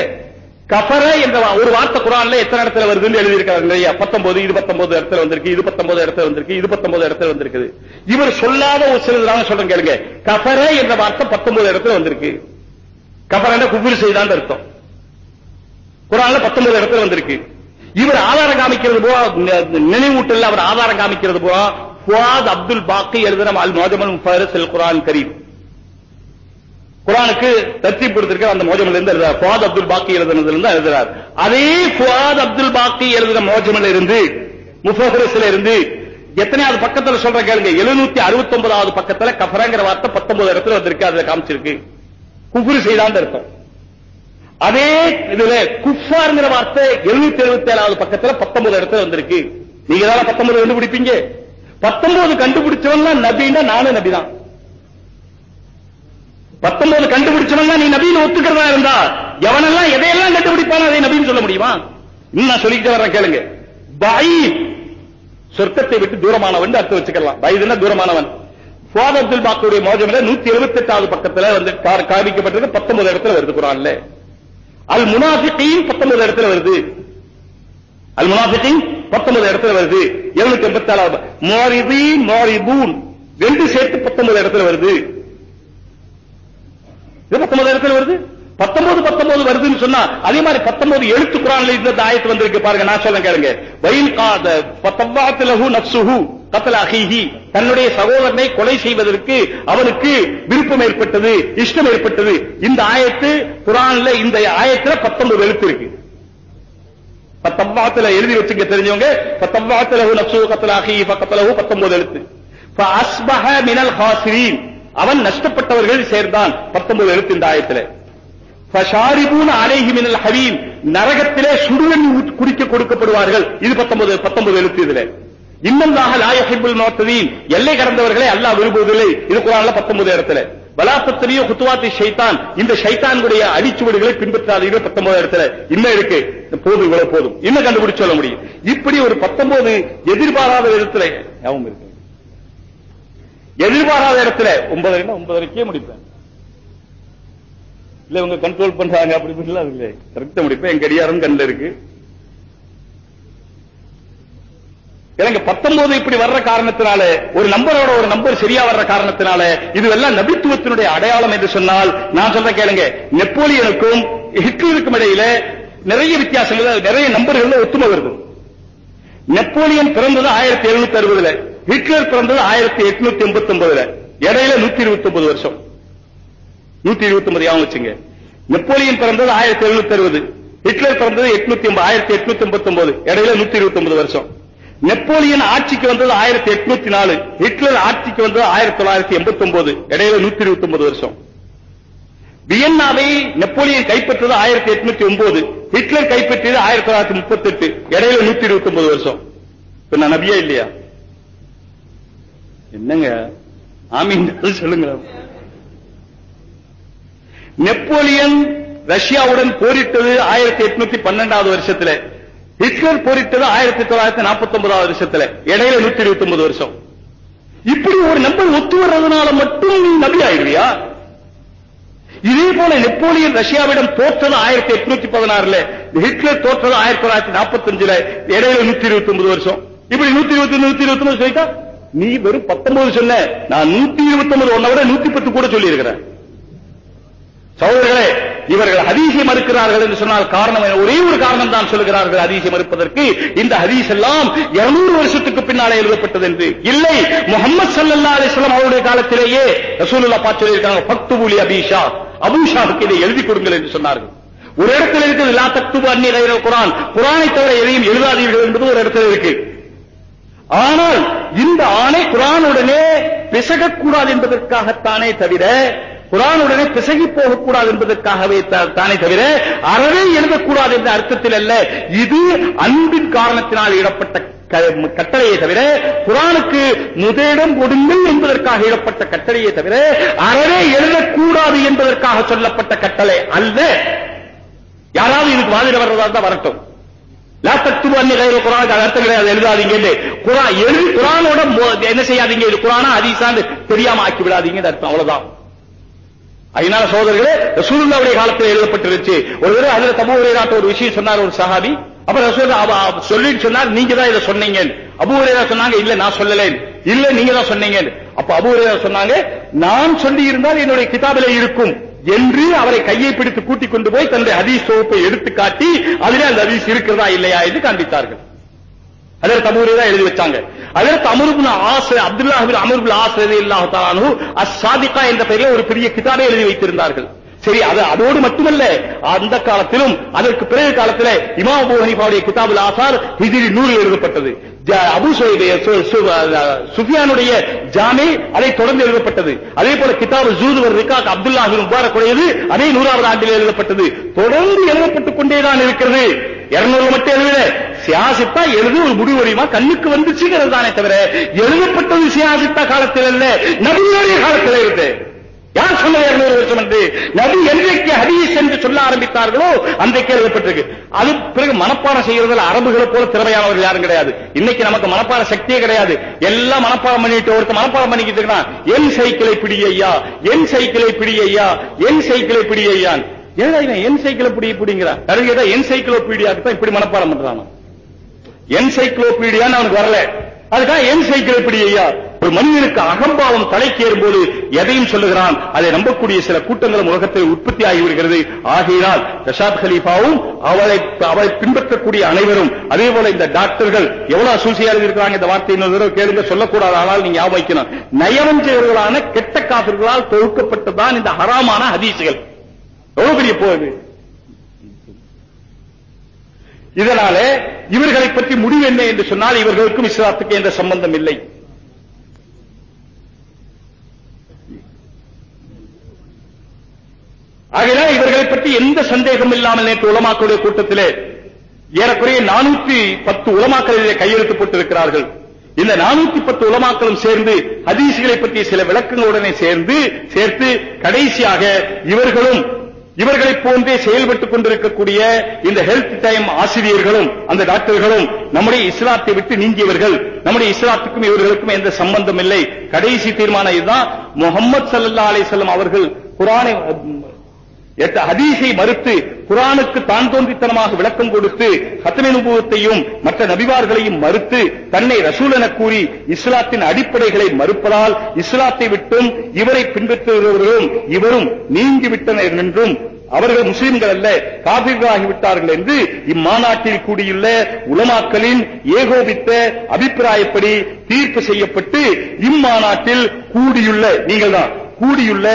[SPEAKER 2] கஃபர என்ற ஒரு வார்த்தை குரான்ல எத்தனை இடத்துல வருதுன்னு எழுதியிருக்காரு இல்லையா பத்தொன்பது இது பத்தொன்பது இடத்துல வந்திருக்கு இது பத்தொன்பது இடத்துல வந்திருக்கு இது பத்தொன்பது இடத்துல வந்திருக்குது. இவர் சொல்லாத ஒரு சில சொல்றேன் கேளுங்க. கஃபர என்ற வார்த்தை பத்தொன்பது இடத்துல வந்திருக்கு. கபரண்ட குஃபுர் செய்தான் அர்த்தம். குரான்ல பத்தொன்பது இடத்துல வந்திருக்கு. இவர் ஆதாரம் காமிக்கிறது போல நினைவூட்டல் அவர் ஆதாரம் காமிக்கிறது போல ஃபுவாத் அப்துல் பாக்கி எழுதுன அல் மோஜமல் முஃபரஸ் குரான் கரீம். குரானுக்கு தர்த்தீப் கொடுத்திருக்க அந்த மோஜமில் இருந்து எழுதுறார். ஃபுவாத் அப்துல் பாக்கி எழுதுனதுல இருந்து எழுதுறார். அதே ஃபுவாத் அப்துல் பாக்கி எழுதுன மோஜமில் இருந்து முஃபரஸ்ல இருந்து எத்தனையாவது பக்கத்துல சொல்ற கேளுங்க. எழுநூத்தி அறுபத்தி ஒன்பதாவது பக்கத்துல கஃபரங்கிற வார்த்தை பத்தொன்பது இடத்துல வந்திருக்கு அதுல காமிச்சிருக்கு. குஃபுரு செய்தான் அர்த்தம். அதே இதுல குஃபார்ங்கிற வார்த்தை எழுநூத்தி எழுபத்தி ஏழாவது பக்கத்துல பத்தொன்பது இடத்துல வந்திருக்கு. நீங்க தான் பத்தொன்பது கண்டுபிடிப்பீங்க? பத்தொன்பது கண்டுபிடிச்சவன் நபின்னா நானும் நபிதான். பத்தொன்பது கண்டுபிடிச்சவன் நீ நபின்னு ஒத்துக்கிறதா இருந்தா எவனெல்லாம் எதையெல்லாம் கண்டுபிடிப்பான அதை நபின்னு சொல்ல முடியுமா? இன்னும் நான் சொல்லிட்டு வரேன் கேளுங்க. பை சொர்க்கத்தை விட்டு தூரமானவன் அர்த்தம் வச்சுக்கலாம். பைதுன்னா தூரமானவன். ஃபுவாத் அப்துல் பாக்குடைய மோஜமில நூத்தி எழுபத்தி எட்டாவது பக்கத்துல வந்து காமிக்கப்பட்டிருக்கு பத்தொன்பது இடத்துல வருது குரான்ல. அல் முனாஃபிகையும் பத்தொன்பது இடத்துல வருது. அல் முனாஃபிக்கையும் பத்தொன்பது இடத்துல வருது. எழுநூத்தி எண்பத்தி ஏழாவது மோரிபி மோரிபூன் ரெண்டு சேர்த்து பத்தொன்பது இடத்துல வருது. இது பத்தொன்பது இடத்துல வருது? பத்தொன்பது பத்தொன்பது வருதுன்னு சொன்னா அதே மாதிரி பத்தொன்பது எழுத்து குரான்ல இந்த ஆயத்து வந்திருக்கு பாருங்க நான் சொல்ல கேளுங்க. வயல் காத பத்தொன்பது நப்சுஹு கத்தல அகிஹி தன்னுடைய சகோதரனை கொலை செய்வதற்கு அவனுக்கு விருப்பம் ஏற்பட்டது இஷ்டம் ஏற்பட்டது. இந்த ஆயத்து குரான்ல இந்த ஆயத்துல பத்தொன்பது எழுத்து இருக்கு. பத்தம்பாத்துல எழுதி வச்சுக்க தெரிஞ்சவங்க பத்தொன்பத்துல நப்சு கத்தல அகி பக்கத்தலகு பத்தொன்பது எழுத்து. அஸ்பஹ மினல் ஹாசிரீன். அவன் நஷ்டப்பட்டவர்கள் சேர்ந்தான். பத்தொன்பது எழுத்து இந்த ஆயத்தில். ஃபஷாரிபூன் மினல் ஹவீம். நரகத்திலே சுடுவெண்ணி குடிக்க கொடுக்கப்படுவார்கள். இது பத்தொன்பது பத்தொன்பது எழுத்து இதுல. இன்னந்தாக லாயஹிபுல் மோத்ததீன் எல்லை கடந்தவர்களை அல்லாஹ் விரும்புவதில்லை. இது குரான்ல பத்தொன்பது இடத்துல. வலாசத்திலேயோ குத்துவாத்தி ஷைத்தான். இந்த ஷைத்தானுடைய அடிச்சுவடுகளை பின்பற்றாதீர்கள் பத்தொன்பது இடத்துல. இன்னும் இருக்கு. போதும் இவ்வளவு போதும். இன்னும் கண்டுபிடிச்சு சொல்ல முடியும். இப்படி ஒரு பத்தொன்பது எதிர்பாராத இடத்துல ஞாபகம் இருக்கு. எதிர்பாராத இடத்துல ஒன்பதரை ஒன்பதரைக்கே முடிப்பேன். இல்ல இவங்க கண்ட்ரோல் பண்றாங்க அப்படி இப்படிலாம் அது இல்லை கரெக்டா முடிப்பேன். என் கடியாரம் கண்ணில் இருக்கு. எனக்கு பத்தொன்பது இப்படி வர்ற காரணத்தினால ஒரு நம்பரோட ஒரு நம்பர் சரியா வர்ற காரணத்தினால இதுவெல்லாம் நபித்துவத்தினுடைய அடையாளம் என்று சொன்னால் நான் சொல்ற கேளுங்க நெப்போலியனுக்கும் ஹிட்லருக்கும் இடையில நிறைய வித்தியாசங்கள் நிறைய நம்பர்கள் ஒத்துமை வருது. நெப்போலியன் பிறந்தது ஆயிரத்தி எழுநூத்தி அறுபதுல. ஹிட்லர் பிறந்தது ஆயிரத்தி எட்நூத்தி எண்பத்தி ஒன்பதுல இடையில நூத்தி இருபத்தி ஒன்பது வருஷம். நூத்தி இருபத்தி ஒன்பது யாவும் வச்சுங்க. நெப்போலியன் பிறந்தது ஆயிரத்தி எழுநூத்தி அறுபது. ஹிட்லர் பிறந்தது எட்நூத்தி ஆயிரத்தி எட்நூத்தி எண்பத்தி ஒன்பது இடையில நூத்தி இருபத்தி ஒன்பது வருஷம். நெப்போலியன் ஆட்சிக்கு வந்தது ஆயிரத்தி எட்நூத்தி நாலு. ஹிட்லர் ஆட்சிக்கு வந்தது ஆயிரத்தி தொள்ளாயிரத்தி எண்பத்தி ஒன்பது இடையில நூத்தி இருபத்தி ஒன்பது வருஷம். வியன்னாவை நெப்போலியன் கைப்பற்றது ஆயிரத்தி எட்நூத்தி ஒன்பது. ஹிட்லர் கைப்பற்றியது ஆயிரத்தி தொள்ளாயிரத்தி முப்பத்தி எட்டு இடையில நூத்தி இருபத்தி ஒன்பது வருஷம். நான் நபியா இல்லையா? என்னங்க? ஆமீன் சொல்லுங்க நெப்போலியன் ரஷ்யாவுடன் போரிட்டது ஆயிரத்தி எட்நூத்தி பன்னெண்டாவது வருஷத்துல. ஹிட்லர் போரிட்டது ஆயிரத்தி தொள்ளாயிரத்தி நாற்பத்தி ஒன்பதாவது வருஷத்துல. இடையில நூத்தி இருபத்தி ஒன்பது வருஷம். இப்படி ஒரு நம்பர் ஒத்து வர்றதுனால மட்டும் நீ நபி ஆயிடுவியா? இதே போல நெப்போலியன் ரஷ்யாவிடம் தோற்றது ஆயிரத்தி எட்நூத்தி பதினாறுல. ஹிட்லர் தோற்றது ஆயிரத்தி தொள்ளாயிரத்தி நாற்பத்தி அஞ்சுல இடையில நூத்தி இருபத்தி ஒன்பது வருஷம். இப்படி நூத்தி இருபத்தி நூத்தி இருபத்தி ஒன்பது சொல்லிட்டா? நீ வெறும் பத்தொன்பது சொன்ன நான் நூத்தி இருபத்தி ஒன்பது ஒன்ன விட நூத்தி பத்து கூட சொல்லி இருக்கிறேன் சகோதரர்களே இவர்கள் ஹதீசை மறுக்கிறார்கள் என்று சொன்னால் காரணம் ஒரே ஒரு காரணம் தான் சொல்லுகிறார்கள் ஹதீசை மறுப்பதற்கு. இந்த ஹதீஸ் எல்லாம் 200 வருஷத்துக்கு பின்னாலே எழுதப்பட்டது என்று. இல்லை முகமது சல்லா அலைஹி அவருடைய காலத்திலேயே ரசூலுல்லா பார்த்து சொல்லியிருக்காங்க ஃபக்துபுலி அபிஷா அபுஷாவுக்கு இதை எழுதி கொடுங்கள் என்று சொன்னார்கள். ஒரு இடத்துல இருக்குது லா தக்துபு அந்நிய குரான். குரானை தவிர எதையும் எழுதாதீர்கள் என்பது ஒரு இடத்துல இருக்கு. ஆனால் இந்த ஆணை குரானுடனே பிசகக்கூடாது என்பதற்காகத்தானே தவிர குரானுடனே பிசகி போகக்கூடாது என்பதற்காகவே தானே தவிர அறவே எழுதக்கூடாது என்ற அர்த்தத்தில் அல்ல இது அன்பின் காரணத்தினால் இடப்பட்ட க- தவிர குரானுக்கு முதலிடம் கொடுங்கள் என்பதற்காக இடப்பட்ட கட்டளையை தவிர அறவே எழுதக்கூடாது என்பதற்காக சொல்லப்பட்ட கட்டளை அல்ல. யாராவது இதுக்கு வாதிட வர்றதா இருந்தா வரட்டும். லா தக்துபு அன்னி கைர குரானுக்கு அது அர்த்தம் கிடையாது எழுதாதீங்க குரான் எழுதி குரானோட என்ன செய்யாதீங்க இது? குரானா ஹதீஸான்னு தெரியாம ஆக்கி விடாதீங்க அர்த்தம் அவ்வளவுதான். அதனால சோதரர்களே ரசூலுல்லாவுடைய காலத்தில் எழுதப்பட்டிருச்சு ஒரு தடவை அதுல தபு ஒரு விஷயம் சொன்னார் ஒரு சஹாபி. அப்ப ரசூல் அவ- சொன்னார் நீங்க தான் இதை சொன்னீங்க அபு சொன்னாங்க இல்ல நான் சொல்லலேன் இல்ல நீங்க தான் சொன்னீங்க அப்ப அபு சொன்னாங்க நான் சொல்லி இருந்தால் என்னுடைய கிதாபில இருக்கும். என்று அவரை கையை பிடித்து கூட்டிக் கொண்டு போய் தன்னுடைய ஹதீஸ் தொகுப்பை எடுத்து காட்டி அதிலே அந்த ஹதீஸ் இருக்கிறதா இல்லையா என்று காண்பித்தார்கள். அதர் அபூரே தான் எழுதி வச்சாங்க. அதற்கு அமருபின் ஆச அப்துல்லா பின் அமருபின் ஆஸ் ரலியல்லாஹு அஸ்-சாதிகா என்ற பெயரில் ஒரு பெரிய கிதாபை எழுதி வைத்திருந்தார்கள். சரி அது அதோடு மட்டுமல்ல அந்த காலத்திலும் அதற்கு பிறகு காலத்தில் இமாம் அபூ ஹனீஃபாவுடைய கிதாபுல் ஆசார் ஹிஜ்ரி நூறில் எழுதப்பட்டது. அபு சுஃபியானுடைய ஜாமே அதை தொடர்ந்து எழுதப்பட்டது. அதே போல கிதாபு ஜூது வர் ரிகாக் அப்துல்லா பின் அதே நூறாவது ஆண்டில் எழுதப்பட்டது. தொடர்ந்து எழுதப்பட்டுக் கொண்டேதான் இருக்கிறது. இருநூறு மட்டும் எழுதல சியாசித்தா எழுதி ஒரு முடிவு கண்ணுக்கு வந்துச்சுங்கிறது தானே தவிர எழுதப்பட்டது சியாசித்தா காலத்தில் அல்ல நபியுடைய காலத்தில் இருந்து. யார் சொன்னது இருநூறு வருஷம் என்று? நபி என்றைக்கு ஹதீஸ் என்று சொல்ல ஆரம்பித்தார்களோ அன்றைக்கு எழுதப்பட்டிருக்கு அது பிறகு மனப்பாடம் செய்யறதுல அரபுகளை போல திறமையானவர்கள் யாரும் கிடையாது. இன்னைக்கு நமக்கு மனப்பாட சக்தியே கிடையாது. எல்லாம் மனப்பாடம் பண்ணிட்டு ஒருத்தர் மனப்பாடம் பண்ணிக்கிட்டு இருக்கான்? என் சைக்கிளை பிடி ஐயா என் சைக்கிளை பிடி ஐயா என் சைக்கிளை பிடி ஐயான் ஏடா இவன் என் சைக்கிளை பிடி பிடிங்கிறான் கடைசி என் என்சைக்ளோபீடியாக்கு தான் இப்படி மனப்பாடம் பண்றான்? என்சைக்ளோபீடியான்னு அவனுக்கு வரல. சைக்கிளை பிடி ஐயா. ஒரு மனிதனுக்கு அகம்பாவம் தலைக்கேறும் போது எதையும் சொல்லுகிறான்? அதை நம்பக்கூடிய சில கூட்டங்களும் உலகத்தில் உற்பத்தி ஆகிவிடுகிறது ஆகையினால் ரஷாத் ஹலீஃபாவும் அவளை அவளை பின்பற்றக்கூடிய அனைவரும் அதே போல இந்த டாக்டர்கள் எவ்வளவு அசூசியாக இருக்கிறாங்க இந்த வார்த்தை இன்னொரு கேளுங்க சொல்லக்கூடாது. ஆனால் நீங்க ஞாபகம் வைக்கணும் நயவஞ்சகர்களான கெட்ட காப்பிர்களால் தொகுக்கப்பட்டதான் இந்த ஹராமான ஹதீசுகள். எவ்வளவு பெரிய போகுது இதனால இவர்களை பற்றி முடிவு என்ன என்று சொன்னால் இவர்களுக்கும் இஸ்லாத்துக்கு எந்த சம்பந்தம் இல்லை. ஆகையால் இவர்களை பற்றி எந்த சந்தேகம் இல்லாமல் நேற்று உலமாக்களுடைய கூட்டத்திலே ஏறக்குறைய நானூத்தி பத்து உலமாக்கள் கையெழுத்து போட்டிருக்கிறார்கள். இந்த நானூத்தி பத்து உலமாக்களும் சேர்ந்து ஹதீசுகளை பற்றிய சில விளக்கங்களுடனே சேர்ந்து சேர்த்து கடைசியாக இவர்களும் இவர்களைப் போன்றே செயல்பட்டுக் கொண்டிருக்கக்கூடிய இந்த ஹெல்த் டைம் ஆசிரியர்களும் அந்த டாக்டர்களும் நம்முடைய இஸ்லாத்தை விட்டு நீங்கியவர்கள் நம்முடைய இஸ்லாத்துக்கும் இவர்களுக்கும் எந்த சம்பந்தம் இல்லை. கடைசி தீர்மானம் இதுதான். முகமது சல்லா அலிசல்லம் அவர்கள் குரானை எட்ட ஹதீஸை மறுத்து குரானுக்கு தான் தோன்றித்தனமாக விளக்கம் கொடுத்து ஹத்தமை அனுபவத்தையும் மற்ற நபிவார்களையும் மறுத்து தன்னை ரசூல் என கூறி இஸ்லாத்தின் அடிப்படைகளை மறுப்பதால் இஸ்லாத்தை விட்டும் இவரை பின்பற்றுகிறவர்களும் இவரும் நீங்கிவிட்டனர் என்றும் அவர்கள் முஸ்லிம்கள் அல்ல காபிர்களாகிவிட்டார்கள் என்று இம்மாநாட்டில் கூடியுள்ள உலமாக்களின் ஏகோபித்த அபிப்பிராயப்படி தீர்ப்பு செய்யப்பட்டு இம்மாநாட்டில் கூடியுள்ள நீங்கள் தான் கூடியுள்ள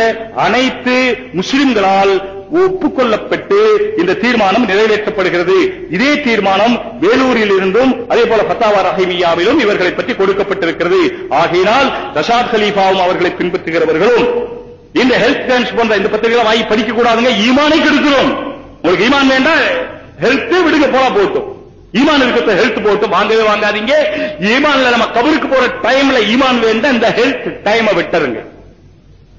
[SPEAKER 2] அனைத்து முஸ்லிம்களால் ஒப்புக்கொள்ளப்பட்டு இந்த தீர்மானம் நிறைவேற்றப்படுகிறது. இதே தீர்மானம் வேலூரில் இருந்தும் அதே போல பத்தாவா ரஹிமியாவிலும் இவர்களை பற்றி கொடுக்கப்பட்டிருக்கிறது. ஆகையினால் ரஷாத் கலீஃபாவும் அவர்களை பின்பற்றுகிறவர்களும் இந்த ஹெல்த் டைம்ஸ் போன்ற இந்த பத்திரிகை வாங்கி படிக்க கூடாதுங்க ஈமானை கெடுக்கிறோம் உங்களுக்கு ஈமான் வேண்டாம் ஹெல்த் விடுங்க போனா போட்டும். ஈமான் இருக்கிற ஹெல்த் போட்டு வாங்கவே வாங்காதீங்க. ஈமான்ல நம்ம கபருக்கு போற டைம்ல ஈமான் வேண்டாம் இந்த ஹெல்த் டைமை விட்டுருங்க.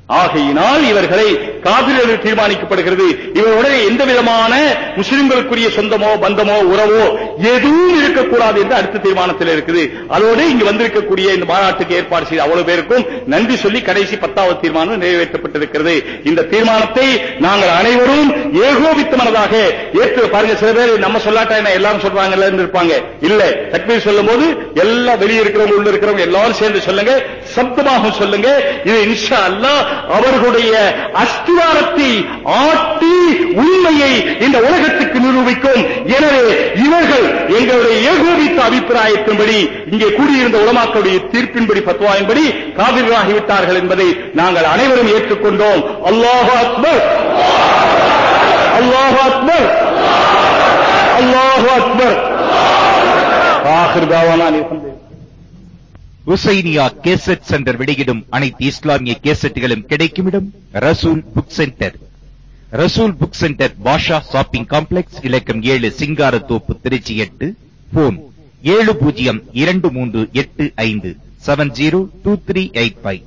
[SPEAKER 2] ஆகையினால் இவர்களை காபிர்கள் தீர்மானிக்கப்படுகிறது. இவருடைய எந்த விதமான முஸ்லிம்களுக்குரிய சொந்தமோ பந்தமோ உறவோ எதுவும் இருக்கக்கூடாது என்று அடுத்த தீர்மானத்தில் இருக்குது. அதோடு இங்கு வந்திருக்கக்கூடிய இந்த மாநாட்டுக்கு ஏற்பாடு செய்த அவ்வளவு பேருக்கும் நன்றி சொல்லி கடைசி பத்தாவது தீர்மானம் நிறைவேற்றப்பட்டிருக்கிறது. இந்த தீர்மானத்தை நாங்கள் அனைவரும் ஏகோபித்த மனதாக ஏற்று பாருங்க. சில பேர் நம்ம சொல்லாட்டா என்ன எல்லாரும் சொல்றாங்கல்ல இருப்பாங்க. இல்ல தக்மீர் சொல்லும் போது எல்லாம் வெளியே இருக்கிறவங்க உள்ள இருக்கிறவங்க எல்லாரும் சேர்ந்து சொல்லுங்க. சப்தமாக சொல்லுங்க. இது இன்ஷா அல்லாஹ் அவர்களுடைய அஸ்திவாரத்தை ஆட்டி உண்மையை இந்த உலகத்துக்கு நிரூபிக்கும். எனவே இவர்கள் எங்களுடைய ஏகோபித்த அபிப்பிராயத்தின்படி இங்கே கூடியிருந்த உலமாக்களுடைய தீர்ப்பின்படி பத்வாயின்படி காவிர்களாகிவிட்டார்கள் என்பதை நாங்கள் அனைவரும் ஏற்றுக்கொண்டோம். அல்லாஹ் அக்பர்! அல்லாஹ் அக்பர்! அல்லாஹ் அக்பர்! ஆஹிர் தாவானா
[SPEAKER 3] உசைனியா கேசட் சென்டர் வெளியிடும் அனைத்து இஸ்லாமிய கேசட்டுகளும் கிடைக்கும் இடம் Rasool book centre. Rasool book centre Basha shopping complex இலக்கம் ஏழு சிங்காரத்தோப்பு திருச்சி எட்டு போன் ஏழு பூஜ்ஜியம் இரண்டு மூன்று எட்டு ஐந்து seven zero two three eight five